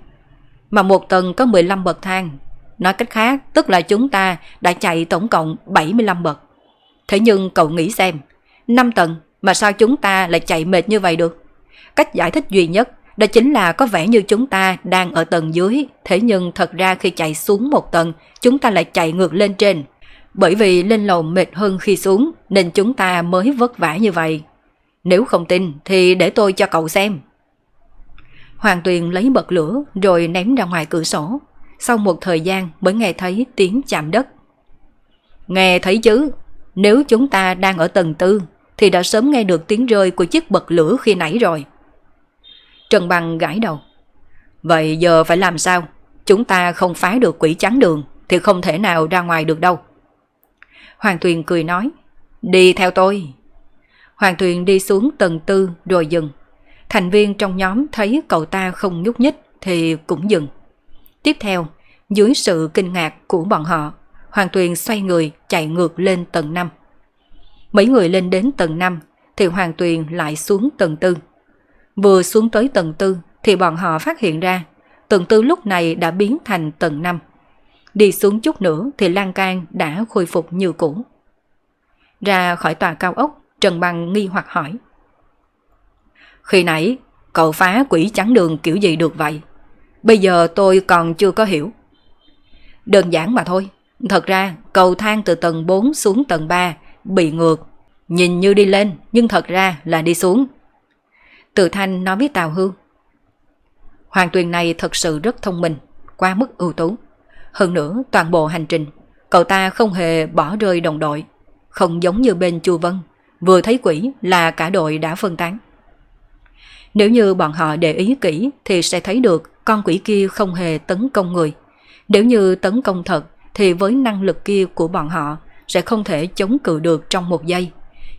Mà một tầng có 15 bậc thang. Nói cách khác, tức là chúng ta đã chạy tổng cộng 75 bậc. Thế nhưng cậu nghĩ xem, 5 tầng mà sao chúng ta lại chạy mệt như vậy được? Cách giải thích duy nhất đó chính là có vẻ như chúng ta đang ở tầng dưới, thế nhưng thật ra khi chạy xuống một tầng, chúng ta lại chạy ngược lên trên. Bởi vì lên lầu mệt hơn khi xuống, nên chúng ta mới vất vả như vậy. Nếu không tin thì để tôi cho cậu xem. Hoàng Tuyền lấy bật lửa rồi ném ra ngoài cửa sổ. Sau một thời gian mới nghe thấy tiếng chạm đất. Nghe thấy chứ, nếu chúng ta đang ở tầng tư thì đã sớm nghe được tiếng rơi của chiếc bật lửa khi nãy rồi. Trần Bằng gãi đầu. Vậy giờ phải làm sao? Chúng ta không phá được quỷ trắng đường thì không thể nào ra ngoài được đâu. Hoàng Tuyền cười nói. Đi theo tôi. Hoàng Tuyền đi xuống tầng tư rồi dừng. Thành viên trong nhóm thấy cậu ta không nhúc nhích thì cũng dừng. Tiếp theo, dưới sự kinh ngạc của bọn họ, Hoàng Tuyền xoay người chạy ngược lên tầng 5. Mấy người lên đến tầng 5 thì Hoàng Tuyền lại xuống tầng 4. Vừa xuống tới tầng 4 thì bọn họ phát hiện ra tầng 4 lúc này đã biến thành tầng 5. Đi xuống chút nữa thì lan can đã khôi phục như cũ. Ra khỏi tòa cao ốc, Trần Bằng nghi hoặc hỏi. Khi nãy, cậu phá quỷ trắng đường kiểu gì được vậy? Bây giờ tôi còn chưa có hiểu. Đơn giản mà thôi. Thật ra, cầu thang từ tầng 4 xuống tầng 3 bị ngược. Nhìn như đi lên, nhưng thật ra là đi xuống. Từ Thanh nói với Tào Hương. Hoàng Tuyền này thật sự rất thông minh, quá mức ưu tú. Hơn nữa, toàn bộ hành trình, cậu ta không hề bỏ rơi đồng đội. Không giống như bên Chu Vân, vừa thấy quỷ là cả đội đã phân tán. Nếu như bọn họ để ý kỹ thì sẽ thấy được con quỷ kia không hề tấn công người. Nếu như tấn công thật thì với năng lực kia của bọn họ sẽ không thể chống cự được trong một giây.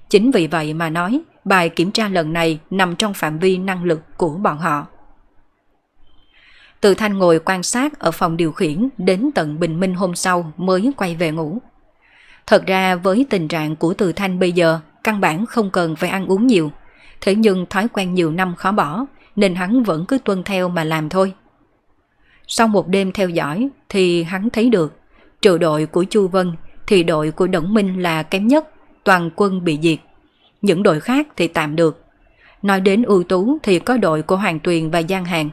Chính vì vậy mà nói bài kiểm tra lần này nằm trong phạm vi năng lực của bọn họ. Từ Thanh ngồi quan sát ở phòng điều khiển đến tận bình minh hôm sau mới quay về ngủ. Thật ra với tình trạng của Từ Thanh bây giờ, căn bản không cần phải ăn uống nhiều. Thế nhưng thói quen nhiều năm khó bỏ, nên hắn vẫn cứ tuân theo mà làm thôi. Sau một đêm theo dõi thì hắn thấy được trừ đội của Chu Vân thì đội của Đổng Minh là kém nhất, toàn quân bị diệt. Những đội khác thì tạm được. Nói đến ưu tú thì có đội của Hoàng Tuyền và Giang Hàng.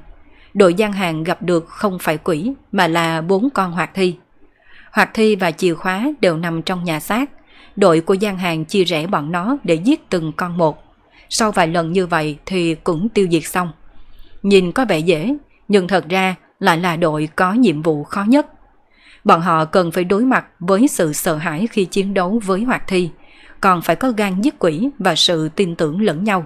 Đội Giang Hàng gặp được không phải quỷ mà là bốn con hoạt thi. Hoạt thi và chìa khóa đều nằm trong nhà xác. Đội của Giang Hàng chia rẽ bọn nó để giết từng con một. Sau vài lần như vậy thì cũng tiêu diệt xong. Nhìn có vẻ dễ, nhưng thật ra lại là đội có nhiệm vụ khó nhất. Bọn họ cần phải đối mặt với sự sợ hãi khi chiến đấu với hoạt thi, còn phải có gan giết quỷ và sự tin tưởng lẫn nhau.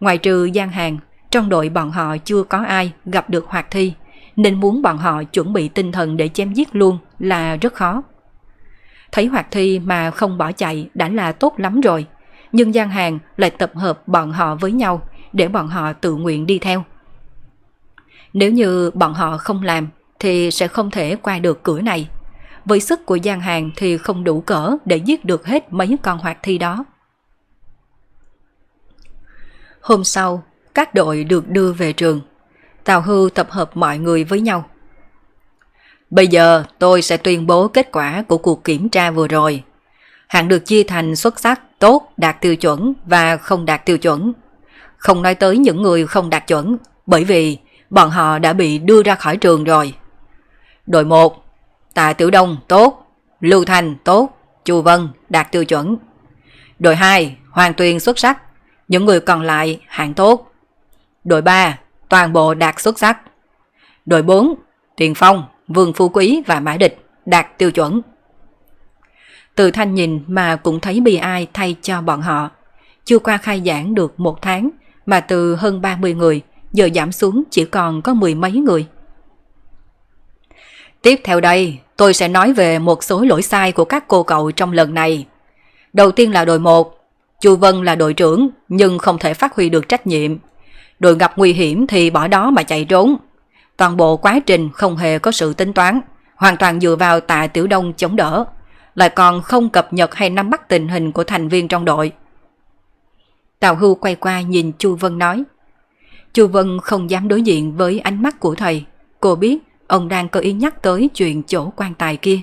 Ngoài trừ gian hàng, trong đội bọn họ chưa có ai gặp được hoạt thi, nên muốn bọn họ chuẩn bị tinh thần để chém giết luôn là rất khó. Thấy hoạt thi mà không bỏ chạy đã là tốt lắm rồi, nhưng gian hàng lại tập hợp bọn họ với nhau để bọn họ tự nguyện đi theo. Nếu như bọn họ không làm thì sẽ không thể qua được cửa này. Với sức của gian hàng thì không đủ cỡ để giết được hết mấy con hoạt thi đó. Hôm sau, các đội được đưa về trường. Tào hư tập hợp mọi người với nhau. Bây giờ tôi sẽ tuyên bố kết quả của cuộc kiểm tra vừa rồi. Hạng được chia thành xuất sắc, tốt, đạt tiêu chuẩn và không đạt tiêu chuẩn. Không nói tới những người không đạt chuẩn, bởi vì bọn họ đã bị đưa ra khỏi trường rồi. Đội 1, Tạ Tiểu Đông tốt, Lưu Thành tốt, Chu Vân đạt tiêu chuẩn. Đội 2, Hoàng Tuyền xuất sắc, những người còn lại hạng tốt. Đội 3, toàn bộ đạt xuất sắc. Đội 4, Tiền Phong, Vương Phú Quý và Mã Địch đạt tiêu chuẩn. Từ thanh nhìn mà cũng thấy bị ai thay cho bọn họ. Chưa qua khai giảng được một tháng mà từ hơn 30 người giờ giảm xuống chỉ còn có mười mấy người. Tiếp theo đây, tôi sẽ nói về một số lỗi sai của các cô cậu trong lần này. Đầu tiên là đội 1. Chu Vân là đội trưởng nhưng không thể phát huy được trách nhiệm. Đội gặp nguy hiểm thì bỏ đó mà chạy trốn. Toàn bộ quá trình không hề có sự tính toán, hoàn toàn dựa vào tạ Tiểu Đông chống đỡ, lại còn không cập nhật hay nắm bắt tình hình của thành viên trong đội. Tào Hưu quay qua nhìn Chu Vân nói. Chu Vân không dám đối diện với ánh mắt của thầy. Cô biết ông đang có ý nhắc tới chuyện chỗ quan tài kia.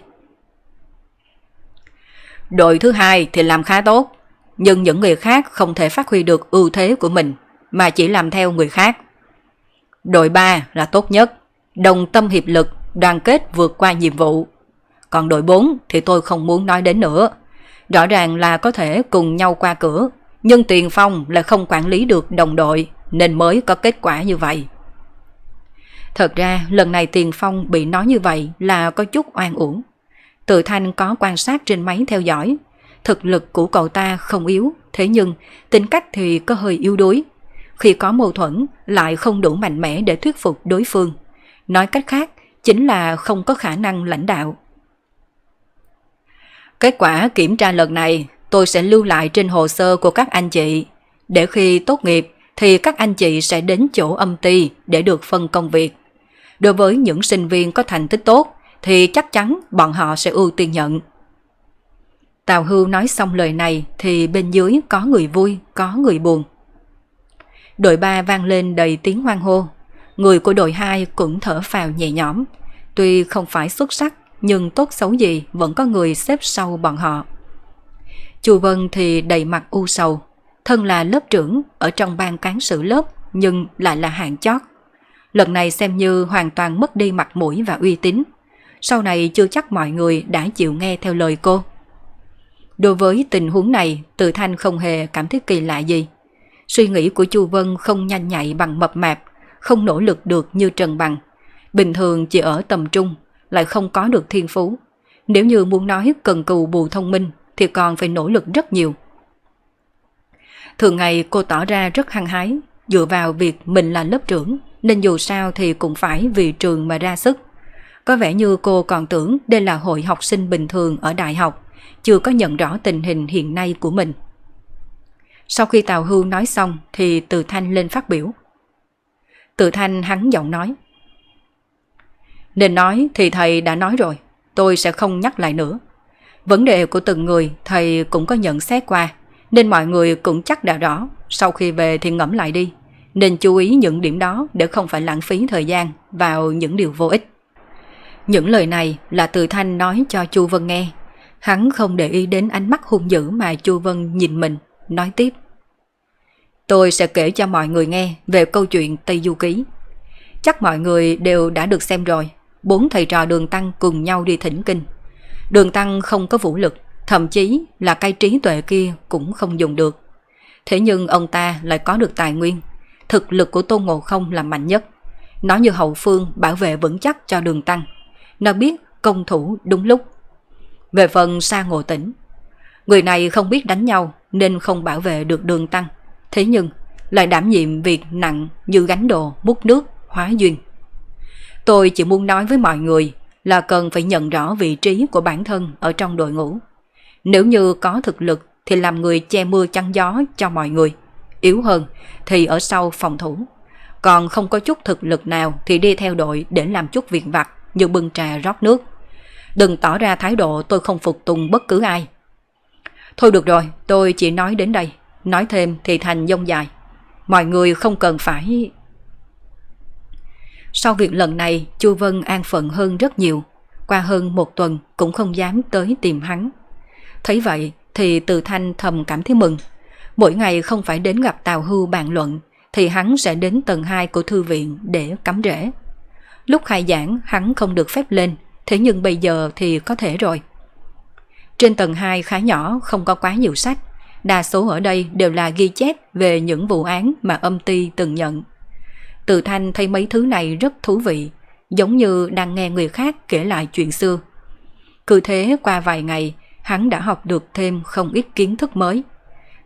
Đội thứ hai thì làm khá tốt, nhưng những người khác không thể phát huy được ưu thế của mình, mà chỉ làm theo người khác. Đội 3 là tốt nhất, đồng tâm hiệp lực, đoàn kết vượt qua nhiệm vụ. Còn đội 4 thì tôi không muốn nói đến nữa. Rõ ràng là có thể cùng nhau qua cửa, nhưng Tiền Phong là không quản lý được đồng đội nên mới có kết quả như vậy. Thật ra lần này Tiền Phong bị nói như vậy là có chút oan uổng. Tự Thanh có quan sát trên máy theo dõi. Thực lực của cậu ta không yếu, thế nhưng tính cách thì có hơi yếu đuối. Khi có mâu thuẫn lại không đủ mạnh mẽ để thuyết phục đối phương. Nói cách khác chính là không có khả năng lãnh đạo. Kết quả kiểm tra lần này tôi sẽ lưu lại trên hồ sơ của các anh chị. Để khi tốt nghiệp thì các anh chị sẽ đến chỗ âm ty để được phân công việc. Đối với những sinh viên có thành tích tốt thì chắc chắn bọn họ sẽ ưu tiên nhận. Tào Hưu nói xong lời này thì bên dưới có người vui, có người buồn. Đội 3 vang lên đầy tiếng hoang hô. Người của đội 2 cũng thở phào nhẹ nhõm. Tuy không phải xuất sắc nhưng tốt xấu gì vẫn có người xếp sau bọn họ. Chu Vân thì đầy mặt u sầu, thân là lớp trưởng ở trong ban cán sự lớp nhưng lại là hạng chót. Lần này xem như hoàn toàn mất đi mặt mũi và uy tín. Sau này chưa chắc mọi người đã chịu nghe theo lời cô. Đối với tình huống này, Từ Thanh không hề cảm thấy kỳ lạ gì. Suy nghĩ của Chu Vân không nhanh nhạy bằng mập mạp, không nỗ lực được như Trần Bằng. Bình thường chỉ ở tầm trung, lại không có được thiên phú. Nếu như muốn nói cần cù bù thông minh thì còn phải nỗ lực rất nhiều. Thường ngày cô tỏ ra rất hăng hái, dựa vào việc mình là lớp trưởng, nên dù sao thì cũng phải vì trường mà ra sức. Có vẻ như cô còn tưởng đây là hội học sinh bình thường ở đại học, chưa có nhận rõ tình hình hiện nay của mình. Sau khi Tào Hưu nói xong thì Từ Thanh lên phát biểu. Từ Thanh hắn giọng nói. Nên nói thì thầy đã nói rồi, tôi sẽ không nhắc lại nữa. Vấn đề của từng người thầy cũng có nhận xét qua, nên mọi người cũng chắc đã rõ, sau khi về thì ngẫm lại đi. Nên chú ý những điểm đó để không phải lãng phí thời gian vào những điều vô ích. Những lời này là từ Thanh nói cho Chu Vân nghe. Hắn không để ý đến ánh mắt hung dữ mà Chu Vân nhìn mình, nói tiếp. Tôi sẽ kể cho mọi người nghe về câu chuyện Tây Du Ký. Chắc mọi người đều đã được xem rồi. Bốn thầy trò đường tăng cùng nhau đi thỉnh kinh. Đường tăng không có vũ lực, thậm chí là cây trí tuệ kia cũng không dùng được. Thế nhưng ông ta lại có được tài nguyên. Thực lực của Tôn Ngộ Không là mạnh nhất. Nó như hậu phương bảo vệ vững chắc cho đường tăng. Nó biết công thủ đúng lúc. Về phần xa ngộ tỉnh, người này không biết đánh nhau nên không bảo vệ được đường tăng. Thế nhưng lại đảm nhiệm việc nặng như gánh đồ, múc nước, hóa duyên. Tôi chỉ muốn nói với mọi người là cần phải nhận rõ vị trí của bản thân ở trong đội ngũ. Nếu như có thực lực thì làm người che mưa chắn gió cho mọi người. Yếu hơn thì ở sau phòng thủ. Còn không có chút thực lực nào thì đi theo đội để làm chút việc vặt như bưng trà rót nước. Đừng tỏ ra thái độ tôi không phục tùng bất cứ ai. Thôi được rồi, tôi chỉ nói đến đây. Nói thêm thì thành dông dài. Mọi người không cần phải... Sau việc lần này, Chu Vân an phận hơn rất nhiều. Qua hơn một tuần cũng không dám tới tìm hắn. Thấy vậy thì Từ Thanh thầm cảm thấy mừng. Mỗi ngày không phải đến gặp Tào Hưu bàn luận thì hắn sẽ đến tầng 2 của thư viện để cắm rễ. Lúc khai giảng hắn không được phép lên, thế nhưng bây giờ thì có thể rồi. Trên tầng 2 khá nhỏ, không có quá nhiều sách. Đa số ở đây đều là ghi chép về những vụ án mà âm ty từng nhận. Từ Thanh thấy mấy thứ này rất thú vị, giống như đang nghe người khác kể lại chuyện xưa. Cứ thế qua vài ngày, hắn đã học được thêm không ít kiến thức mới.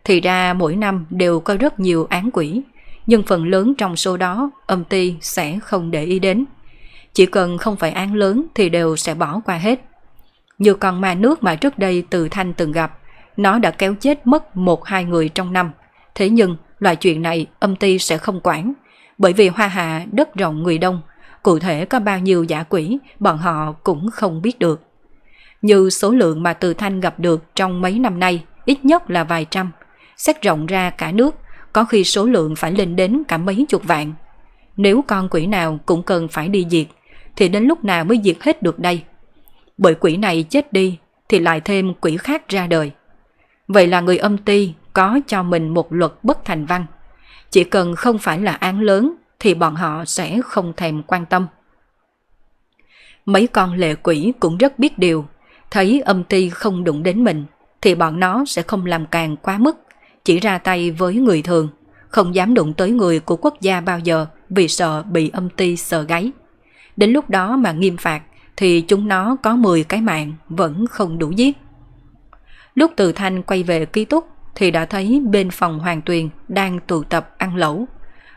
Thì ra mỗi năm đều có rất nhiều án quỷ, nhưng phần lớn trong số đó âm ty sẽ không để ý đến. Chỉ cần không phải án lớn thì đều sẽ bỏ qua hết. Như con ma nước mà trước đây Từ Thanh từng gặp, nó đã kéo chết mất một hai người trong năm. Thế nhưng loại chuyện này âm ty sẽ không quản, bởi vì hoa hạ đất rộng người đông, cụ thể có bao nhiêu giả quỷ bọn họ cũng không biết được. Như số lượng mà Từ Thanh gặp được trong mấy năm nay ít nhất là vài trăm, xét rộng ra cả nước, có khi số lượng phải lên đến cả mấy chục vạn. Nếu con quỷ nào cũng cần phải đi diệt, thì đến lúc nào mới diệt hết được đây? Bởi quỷ này chết đi, thì lại thêm quỷ khác ra đời. Vậy là người âm ti có cho mình một luật bất thành văn. Chỉ cần không phải là án lớn thì bọn họ sẽ không thèm quan tâm. Mấy con lệ quỷ cũng rất biết điều, thấy âm ty không đụng đến mình thì bọn nó sẽ không làm càng quá mức, chỉ ra tay với người thường, không dám đụng tới người của quốc gia bao giờ vì sợ bị âm ty sờ gáy. Đến lúc đó mà nghiêm phạt thì chúng nó có 10 cái mạng vẫn không đủ giết. Lúc Từ Thanh quay về ký túc thì đã thấy bên phòng Hoàng Tuyền đang tụ tập ăn lẩu.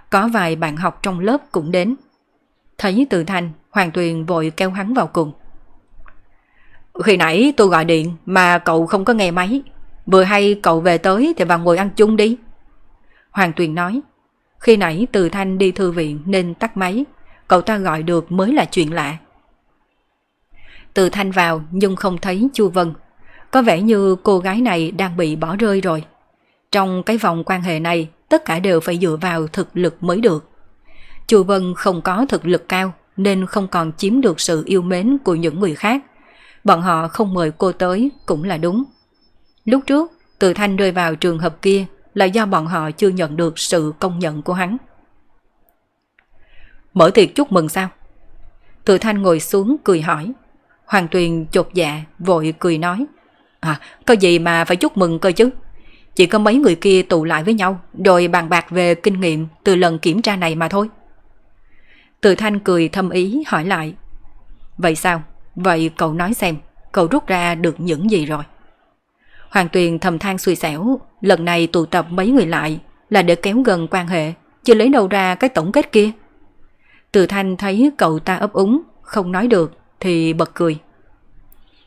Có vài bạn học trong lớp cũng đến. Thấy Từ Thanh, Hoàng Tuyền vội kêu hắn vào cùng. Khi nãy tôi gọi điện mà cậu không có nghe máy. Vừa hay cậu về tới thì vào ngồi ăn chung đi. Hoàng Tuyền nói. Khi nãy Từ Thanh đi thư viện nên tắt máy. Cậu ta gọi được mới là chuyện lạ. Từ Thanh vào nhưng không thấy Chu Vân. Có vẻ như cô gái này đang bị bỏ rơi rồi. Trong cái vòng quan hệ này, tất cả đều phải dựa vào thực lực mới được. Chu Vân không có thực lực cao nên không còn chiếm được sự yêu mến của những người khác. Bọn họ không mời cô tới cũng là đúng. Lúc trước, Từ Thanh rơi vào trường hợp kia là do bọn họ chưa nhận được sự công nhận của hắn. Mở tiệc chúc mừng sao? Từ Thanh ngồi xuống cười hỏi. Hoàng Tuyền chột dạ, vội cười nói. À, có gì mà phải chúc mừng cơ chứ? Chỉ có mấy người kia tụ lại với nhau, rồi bàn bạc về kinh nghiệm từ lần kiểm tra này mà thôi. Từ Thanh cười thâm ý hỏi lại. Vậy sao? Vậy cậu nói xem, cậu rút ra được những gì rồi? Hoàng Tuyền thầm than xui xẻo, lần này tụ tập mấy người lại là để kéo gần quan hệ, chứ lấy đâu ra cái tổng kết kia. Từ Thanh thấy cậu ta ấp úng, không nói được, thì bật cười.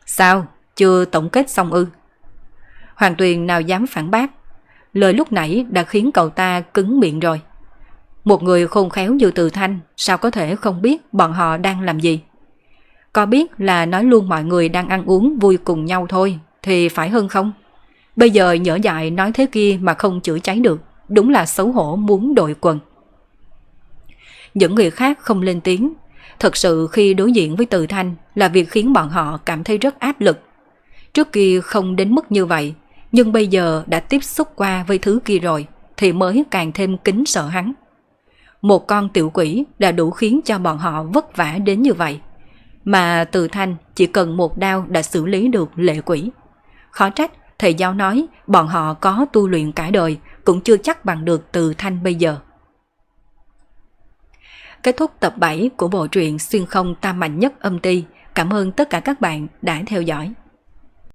Sao? Chưa tổng kết xong ư? Hoàng Tuyền nào dám phản bác. Lời lúc nãy đã khiến cậu ta cứng miệng rồi. Một người khôn khéo như Từ Thanh sao có thể không biết bọn họ đang làm gì? Có biết là nói luôn mọi người đang ăn uống vui cùng nhau thôi thì phải hơn không? Bây giờ nhở dại nói thế kia mà không chữa cháy được, đúng là xấu hổ muốn đội quần. Những người khác không lên tiếng, Thật sự khi đối diện với Từ Thanh là việc khiến bọn họ cảm thấy rất áp lực. Trước kia không đến mức như vậy, nhưng bây giờ đã tiếp xúc qua với thứ kia rồi, thì mới càng thêm kính sợ hắn. Một con tiểu quỷ đã đủ khiến cho bọn họ vất vả đến như vậy. Mà Từ Thanh chỉ cần một đao đã xử lý được lệ quỷ. Khó trách thầy giáo nói bọn họ có tu luyện cả đời cũng chưa chắc bằng được Từ Thanh bây giờ. Kết thúc tập 7 của bộ truyện Xuyên không tam mạnh nhất âm ti. Cảm ơn tất cả các bạn đã theo dõi.